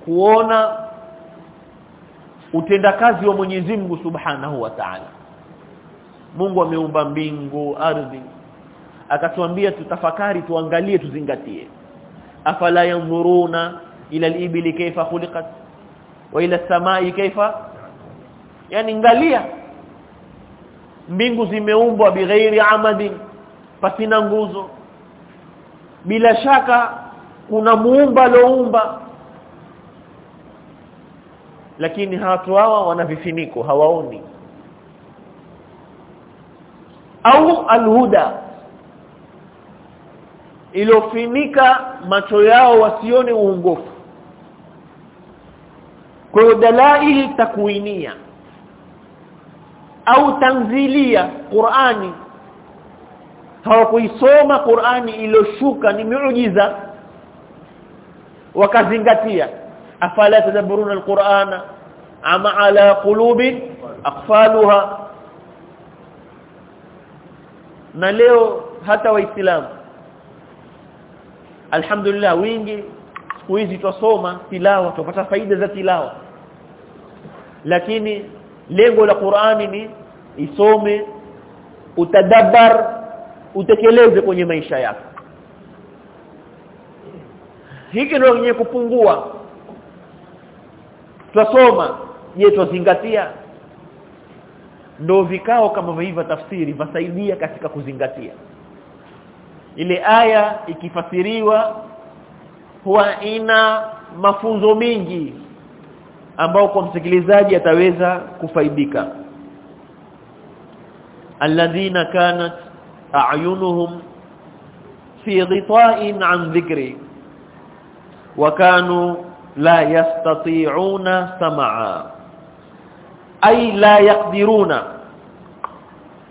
B: kuona utendakazi wa Mwenyezi Mungu Subhanahu wa Ta'ala. Mungu ameumba mbingu ardhi akatuambia tutafakari tuangalie tuzingatie. Afala yanzuruna ila al kaifa khuliqat wa ila as-samai kayfa? Yani ngalia mbingu zimeumbwa bighairi amadin pasina nguzo. Bila shaka kuna muumba loumba lakini watu hawa wana vifiniko hawaoni. Au alhuda. Ilofinika macho yao wasione uongofu. Kwa hiyo dalaili takwinia au tanzilia Qur'ani. Hawakuisoma Qur'ani iliyoshuka ni miujiza wakazingatia. Afala tadabburuna alqur'ana ama ala qulubin aqfaluha. Na leo hata waislamu alhamdulillah wingi siku hizi twasoma tilawa tupata faida za tilawa. Lakini lengo la Qur'ani ni isome utadabbar utekeleze kwenye maisha yako hiki ndio yenye kupungua. Twasoma je twazingatia? Ndio vikao kama hivyo tafsiri vasaidia katika kuzingatia. Ile aya ikifasiriwa huwa ina mafunzo mengi ambao kwa msikilizaji ataweza kufaidika. Alladhina kanat a'yunuhum fi ghita'in an dhikri wa kanu la yastati'una sam'a ay la yaqdiruna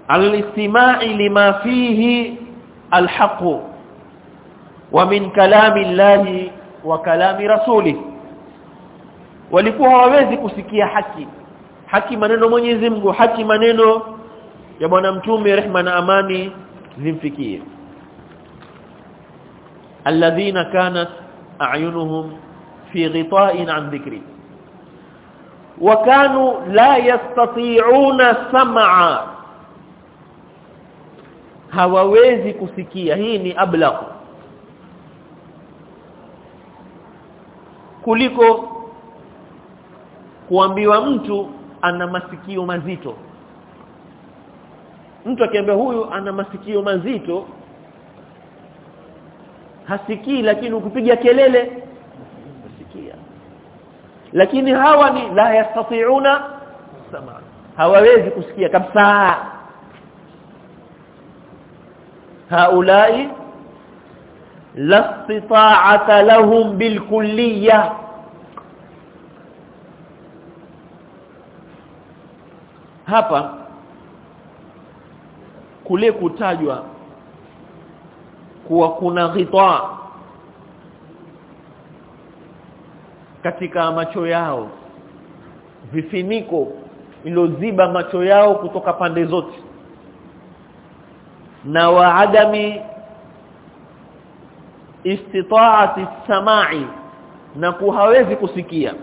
B: al-istima'i lima fihi al-haqq wa min kalami llahi wa kalami rasulih. Walikuwa hawawezi kusikia haki haki maneno Mwenyezi Mungu haki maneno ya bwana mtume rehma na amani zimfikie. Alladhina kanat a'yunuhum fi ghita'in an dhikri. Wa kanu la yastati'una sam'a. Hawawezi kusikia. Hii ni ablagh kuliko kuambiwa mtu ana masikio mazito. Mtu akiambiwa huyu ana masikio mazito hasikii lakini ukipiga kelele. Asikia lakini hawa ni la yastati'una sama. Hawawezi kusikia kabisa. Haulai la istita'ata lahum bilkulliyah hapa kule kutajwa kuwa kuna ghita katika macho yao vifiniko iloziba macho yao kutoka pande zote na waadami istita'ati samai na kuhawezi kusikia.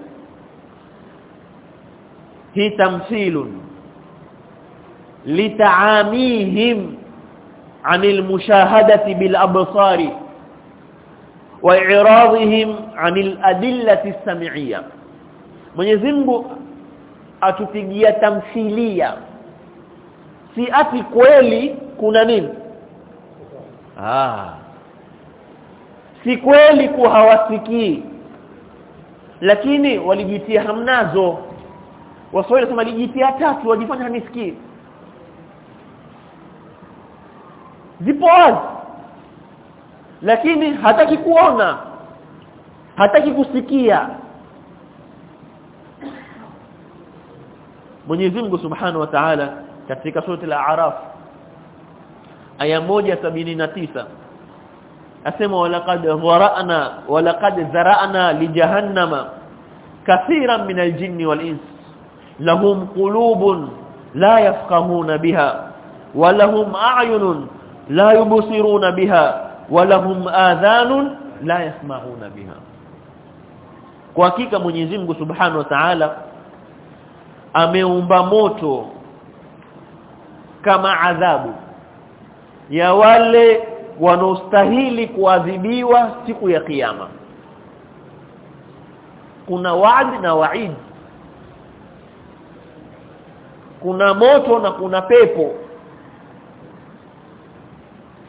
B: Hii tamthilun litaamihim anil mushahadati bil absari wa i'radihim anil adillati sam'iyya. Mwenyezi Mungu atupigia tamthilia. Si ati kweli kuna nini? Ah. Si kweli kuhawasikii. Hawasikii lakini walijitia hamnazo waswahili sema lijitia tatu wajifanya hanisikii zipo wazi. Lakini hataki kuona. Hataki kusikia. Mwenyezi Mungu Subhanahu wa Ta'ala katika sura al-A'raf aya 179 asema walaqad dharana walaqad zara'na li jahannama kathiran min al-jinni wal-ins. Lahum qulubun la yafqahuna biha wa lahum a'yunun la yubsiruna biha wala hum adhanun la yasma'una biha. Kwa hakika Mwenyezi Mungu Subhanahu wa Ta'ala ameumba moto kama adhabu ya wale wanaostahili kuadhibiwa siku ya kiyama. Kuna waadi na waid kuna moto na kuna pepo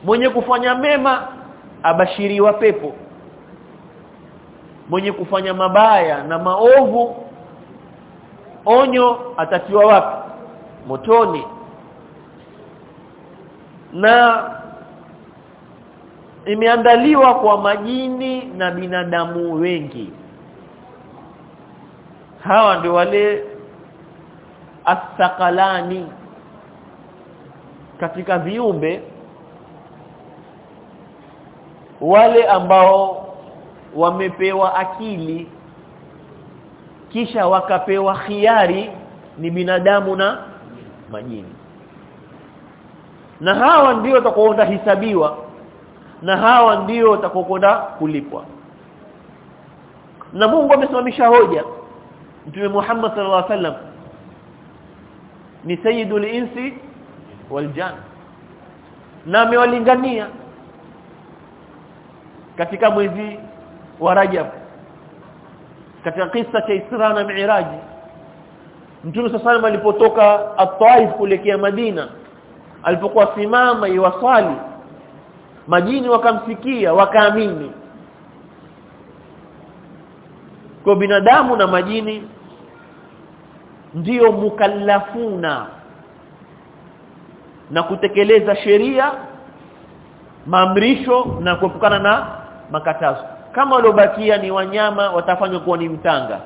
B: mwenye kufanya mema abashiriwa pepo. Mwenye kufanya mabaya na maovu onyo atatiwa wapi? Motoni. Na imeandaliwa kwa majini na binadamu wengi. Hawa ndio wale asakalani katika viumbe wale ambao wamepewa akili kisha wakapewa khiari ni binadamu na majini. Na hawa ndio watakaoenda hisabiwa na hawa ndio watakaokwenda kulipwa. Na Mungu amesimamisha hoja. Mtume Muhammad sallallahu alaihi wasallam ni sayyidul insi wal jan na amewalingania katika mwezi wa Rajab katika kisa cha Isra na Mi'raj. Mtume sallallahu alipotoka At-Taif kuelekea Madina alipokuwa simama iwaswali majini wakamsikia wakaamini. Kwa binadamu na majini ndiyo mukallafuna na kutekeleza sheria maamrisho na kuepukana na makatazo. Kama waliobakia ni wanyama watafanywa kuwa ni mtanga.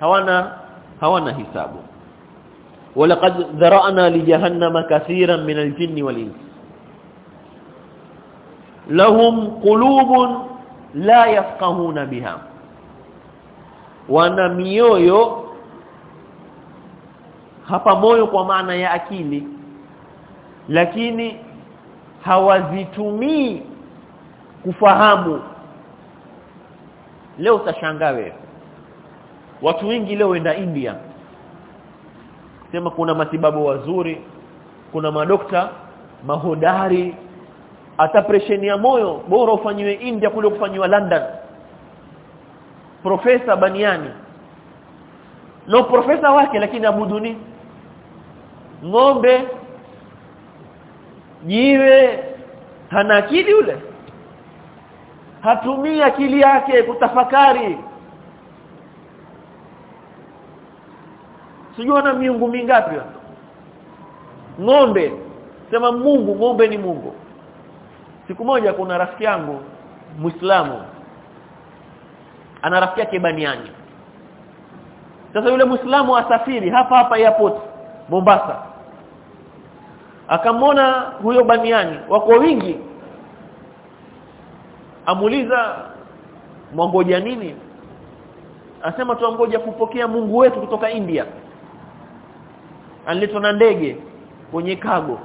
B: Hawana hawana hisabu. Walaqad dhara'na li jahannama kathiran min al-jinni wal-ins lahum qulubun la yafqahuna biha. Wana mioyo hapa moyo kwa maana ya akili lakini hawazitumii kufahamu. Leo utashangaa wewe. Watu wengi leo wenda India. Sema kuna matibabu wazuri kuna madokta mahodari hata pressure ya moyo bora ufanyiwe India kuliko kufanywa London. Profesa Baniani. No profesa wake lakini abuduni ng'ombe jiwe hana akili ule hatumii akili yake kutafakari. Sijua na miungu mingapi ng'ombe. Sema Mungu ng'ombe ni Mungu. Siku moja kuna rafiki yangu Muislamu. Ana rafiki yake baniani. Sasa yule Muislamu asafiri hapa hapa airport Mombasa. Akamwona huyo baniani wako wingi amuuliza mwangoja nini? Asema tuangoja kupokea Mungu wetu kutoka India. Aliletwa na ndege kwenye kago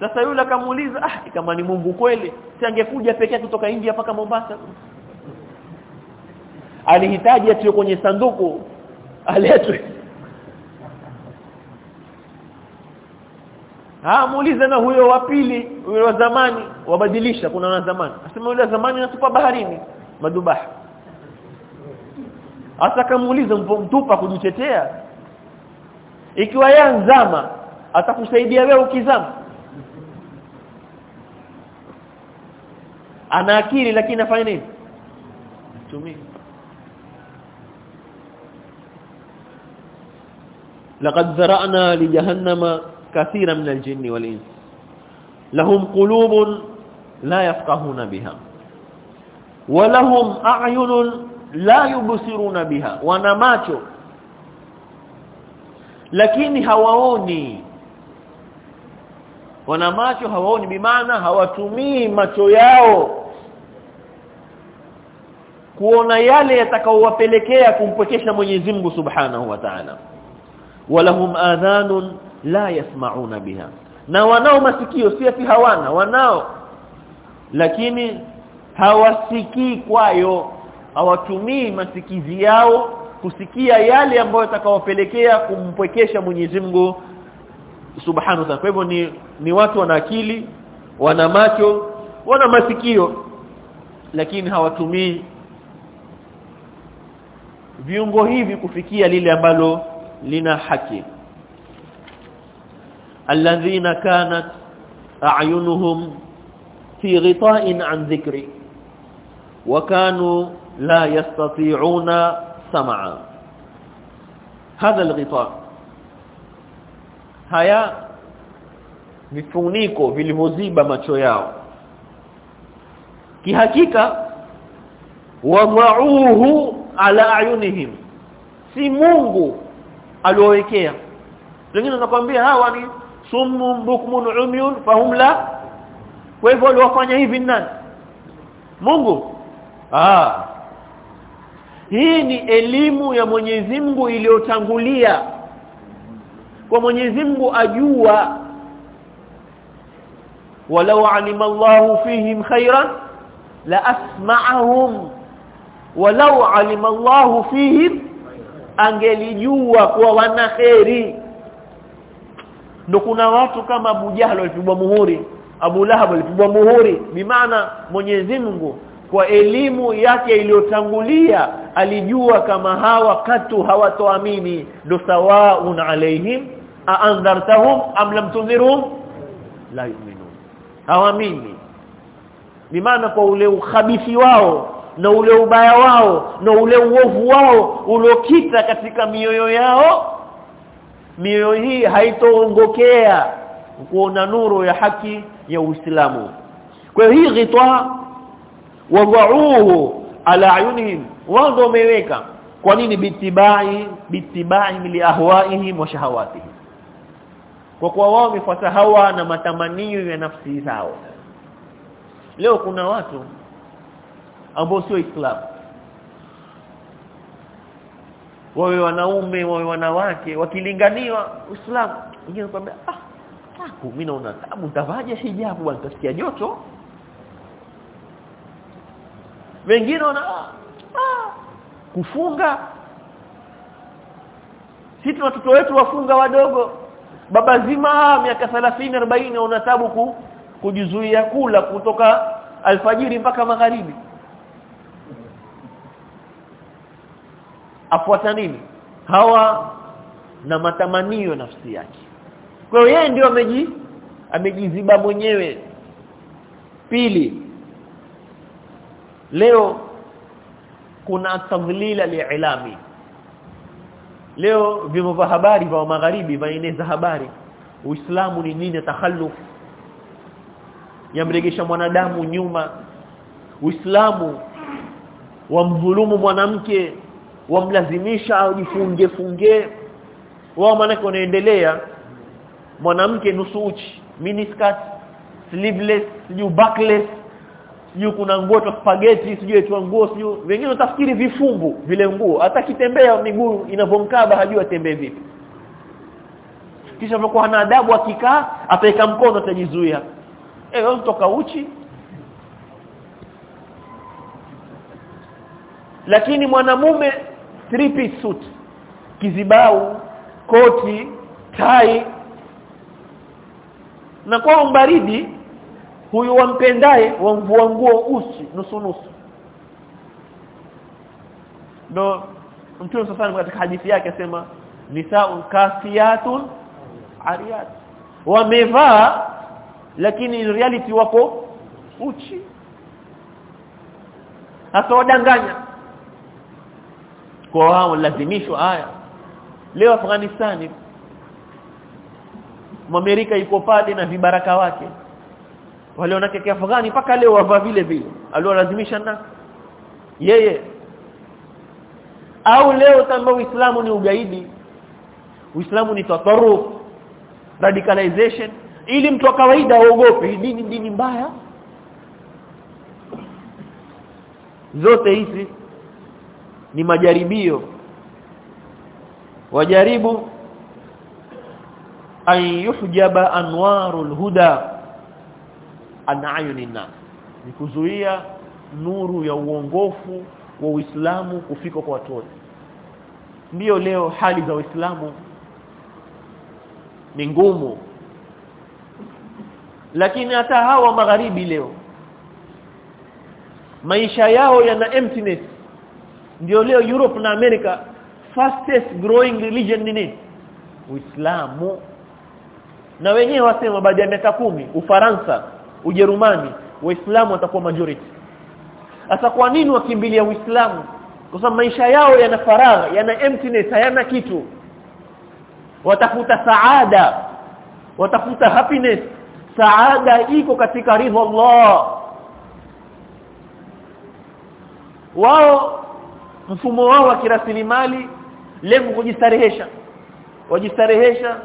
B: Sasa yule akamuuliza ah kama ni Mungu kweli? Si angekuja pekee kutoka India paka Mombasa? Alihitaji atiwe kwenye sanduku aletwe Ah muulize na huyo wa pili huyo wa zamani wabadilisha kuna wa zamani asema yule wa zamani anatupa baharini madubaha hasa kamuuliza mtupa kujitetea ikiwa yeye nzama atakusaidia wewe ukizama ana akili lakini afanye nini tumii لقد ذرأنا لجهنم kathira min aljinni wal insi lahum qulubun la yafqahuna biha wa lahum a'yunun la yubsiruna biha wana macho lakini hawaoni wana macho hawaoni bimaana hawatumii macho yao kuona yale yatakaowapelekea kumpokesha Mwenyezi Mungu Subhanahu wa Ta'ala walahum adhanun la yasma'una biha na wanao masikio si ati hawana wanao lakini hawasikii kwayo hawatumii masikizi yao kusikia yale ambayo atakawapelekea kumpwekesha Mwenyezi Mungu Subhanahu wa Ta'ala. Kwa hivyo ni ni watu wana akili, wana macho, wana masikio lakini hawatumii viungo hivi kufikia lile ambalo lina haki. Alladhina kanat a'yunuhum fi ghita'in an dhikri wa kanu la yastati'una sam'a. Hadha al-ghita' haya vifuniko vilivyoziba macho yao. Kihakika wadhauhu ala ayunihim. Si Mungu aliowekea. Wengine wanakuambia hawa ni summun bukmun umyun fahum la? Kwa hivyo waliwafanya hivi nani? Mungu. Ah. Hii ni elimu ya Mwenyezi Mungu iliyotangulia. Kwa Mwenyezi Mungu ajua. Walau alima Allahu fihim khairan la asma'ahum. Walau alima Allahu fihim angelijua kwa wana khairi ndo kuna watu kama Abu Jahl walipigwa muhuri Abu Lahab alipigwa muhuri bimaana Mwenyezi Mungu kwa elimu yake iliyotangulia alijua kama hawa katu hawatoamini. Ndo sawaun alaihim aandhartahum am lam tunzirhum? La yu'minun. Hawaamini. Bimaana kwa ule ukhabithi wao na ule ubaya wao na ule uovu wao uliokita katika mioyo yao mioyo hii haitoongokea kuona nuru ya haki ya Uislamu. Kwa hiyo hii ghitwa wadauhu ala ayunihim. Wao wameweka. Kwa nini? Bitibai bitibai mili ahwaihim wa shahawatihim. Kwa kuwa wao wamefuata hawa na matamanio ya nafsi zao. Leo kuna watu ambao sio Islam wawe wanaume wawe wanawake wakilinganiwa Uislamu. Wengine wanakuambia ah taku mimi naona tabu nitavaje hijabu bwana joto. Wengine wana ah, kufunga. Sisi watoto wetu wafunga wadogo. Baba zima miaka 30 40 una tabu ku, kujizuia kula kutoka alfajiri mpaka magharibi afuata nini? Hawa na matamanio nafsi yake. Kwa hiyo yeye ndio ameji amejiziba mwenyewe. Pili leo kuna tadhlila liilami. Leo vyombo vya habari vya magharibi vaeneza habari. Uislamu ni nini takhalluf yamregesha mwanadamu nyuma. Uislamu wamdhulumu mwanamke wamlazimisha ajifunge funge. Wao maana wanaendelea. Mwanamke nusu uchi miniskirt sleeveless sijui backless sijui kuna nguo za spaghetti sijui tu nguo sijui wengine utafikiri vifungu vile nguo. Hata kitembea miguu inavomkaba hajui atembee vipi. Kisha anakuwa hana adabu akikaa ataweka mkono atajizuia. Eh wewe mtoka uchi. Lakini mwanamume three piece suit. Kizibau koti tai. Na kwa baridi huyu wampendaye wamvua nguo uchi nusu nusu. Ndo mtume sasa katika hadithi yake asema nisaun kasiyatun ariyat. Wamevaa lakini in reality wako uchi. Hasa wadanganya kwa wao lazimishwa haya. Leo Afghanistani Amerika iko pale na vibaraka wake. Wale wanake Afghani paka leo wavaa vile vile. Aliolazimisha na yeye. Au leo tambo Uislamu ni ugaidi. Uislamu ni tatarruf radicalization. Ili mtu wa kawaida aogope dini dini mbaya. Zote hizi ni majaribio. Wajaribu an yuhjaba anwarul huda an ayunin nas. Ni kuzuia nuru ya uongofu wa Uislamu kufika kwa watu wote. Ndiyo leo hali za Uislamu ni ngumu. Lakini hata hawa magharibi leo maisha yao yana emptiness ndio leo Europe na America fastest growing religion ni nini? Uislamu. Na wenyewe wasema baada ya miaka kumi Ufaransa Ujerumani waislamu watakuwa majority. Sasa kwa nini wakimbilia Uislamu? Kwa sababu maisha yao yana faragha yana emptiness hayana kitu. Watafuta saada watafuta happiness. Saada iko katika ridha Allah. Wao mfumo wao wa kirasilimali lengo kujistarehesha. Wajistarehesha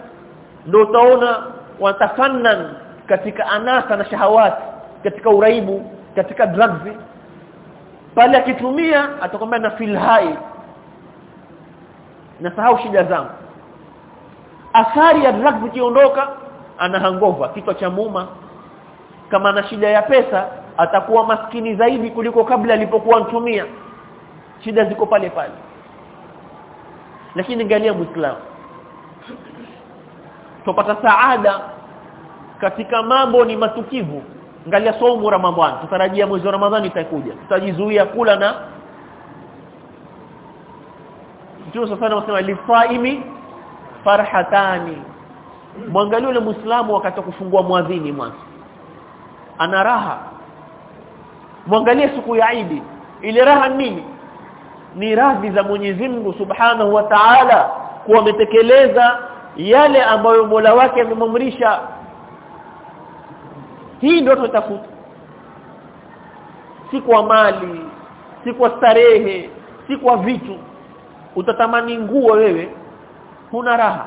B: ndio utaona watafannan katika anasa na shahawati katika uraibu katika drugs. Pale akitumia atakwambia na high nasahau shida zangu. Athari ya drugs ikiondoka ana hangova kichwa cha muma kama ana shida ya pesa atakuwa maskini zaidi kuliko kabla alipokuwa mtumia shida ziko pale pale. Lakini angalia muislamu tupata saada katika mambo ni matukivu. Angalia somo ramadhani. Tutarajia mwezi wa ramadhani itakuja tutajizuia kula na Mtume sasa anasema lifaimi farhatani. Mwangalie yule muislamu wakati kufungua mwadhini mwanzo. Ana raha. Mwangalie siku ya Eid. Ile raha nini ni radhi za Mwenyezi Mungu Subhanahu wa Ta'ala kuwa ametekeleza yale ambayo Mola wake amemwamrisha. Hii ndio tutafuta si kwa mali si kwa starehe si kwa vitu. Utatamani nguo wewe huna raha.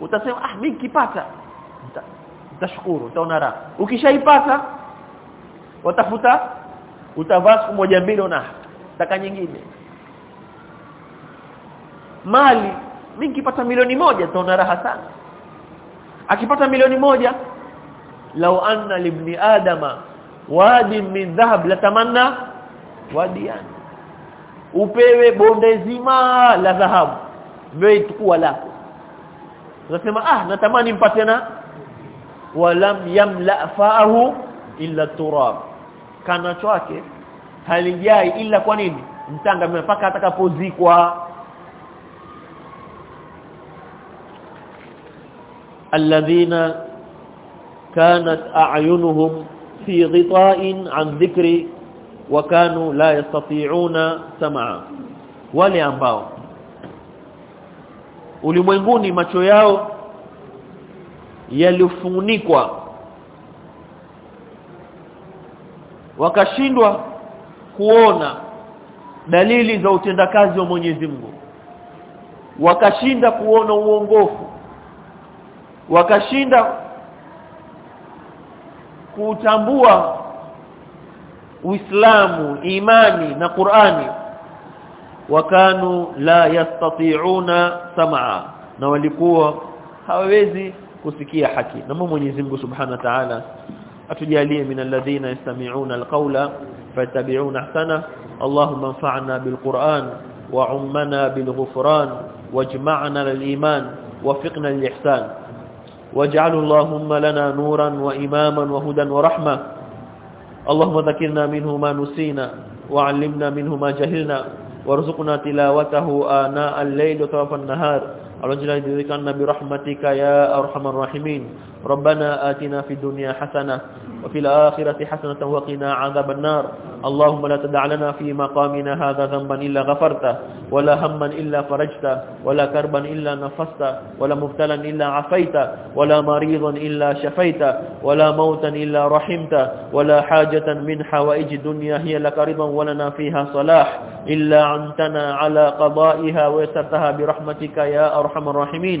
B: Utasema ah mimi kipata utashukuru utaona raha. Ukishaipata watafuta utavaa siku moja mbili na taka nyingine. Mali mimi nikipata milioni moja tuna raha sana. Akipata milioni moja lau anna libni adama wadi min dhahab latamanna wadian upewe bonde zima la dhahabu wewe itakuwa lako. Unasema ah natamani mpate na walam yamla faahu illa turab kana chake halijai ila kwa nini? Mtanga mpaka atakapozikwa. Alladhina kanat a'yunuhum fi ghita'in an dhikri wa kanu la yastati'una sam'a. Wale ambao ulimwenguni macho yao yalifunikwa wakashindwa kuona dalili za utendakazi wa Mwenyezi Mungu. Wakashinda kuona uongofu. Wakashinda kutambua Uislamu imani na Qur'ani. Wakanu la yastati'una sam'a na walikuwa hawawezi kusikia haki. Na Mwenyezi Mungu Subhanahu wa Ta'ala atujalie min alladhina yastami'una alqawla fayattabi'una ahsana Allahumma anfa'na bilquran وعمنا بالغفران واجمعنا للإيمان وفقنا للإحسان. واجعل اللهم لنا نورا وإماما وهدى ورحمة. اللهم ذكرنا منه ما نسينا وعلمنا منه ما جهلنا وارزقنا تلاوته آناء الليل وطرف النهار. رجلا ذكرنا برحمتك يا أرحم الراحمين. ربنا آتنا في الدنيا حسنة وفي الآخرة حسنة وقنا عذاب النار. اللهم لا تدع لنا في مقامنا هذا ذنبا إلا غفرته ولا هما إلا فرجته ولا كربا إلا نفسته ولا مبتلا إلا عفيته ولا مريضا إلا شفيته ولا موتا إلا رحمته ولا حاجة من حوائج الدنيا هي لك رضا ولنا فيها صلاح. إلا عنتنا على قضائها ويسرتها برحمتك يا أرحم الراحمين.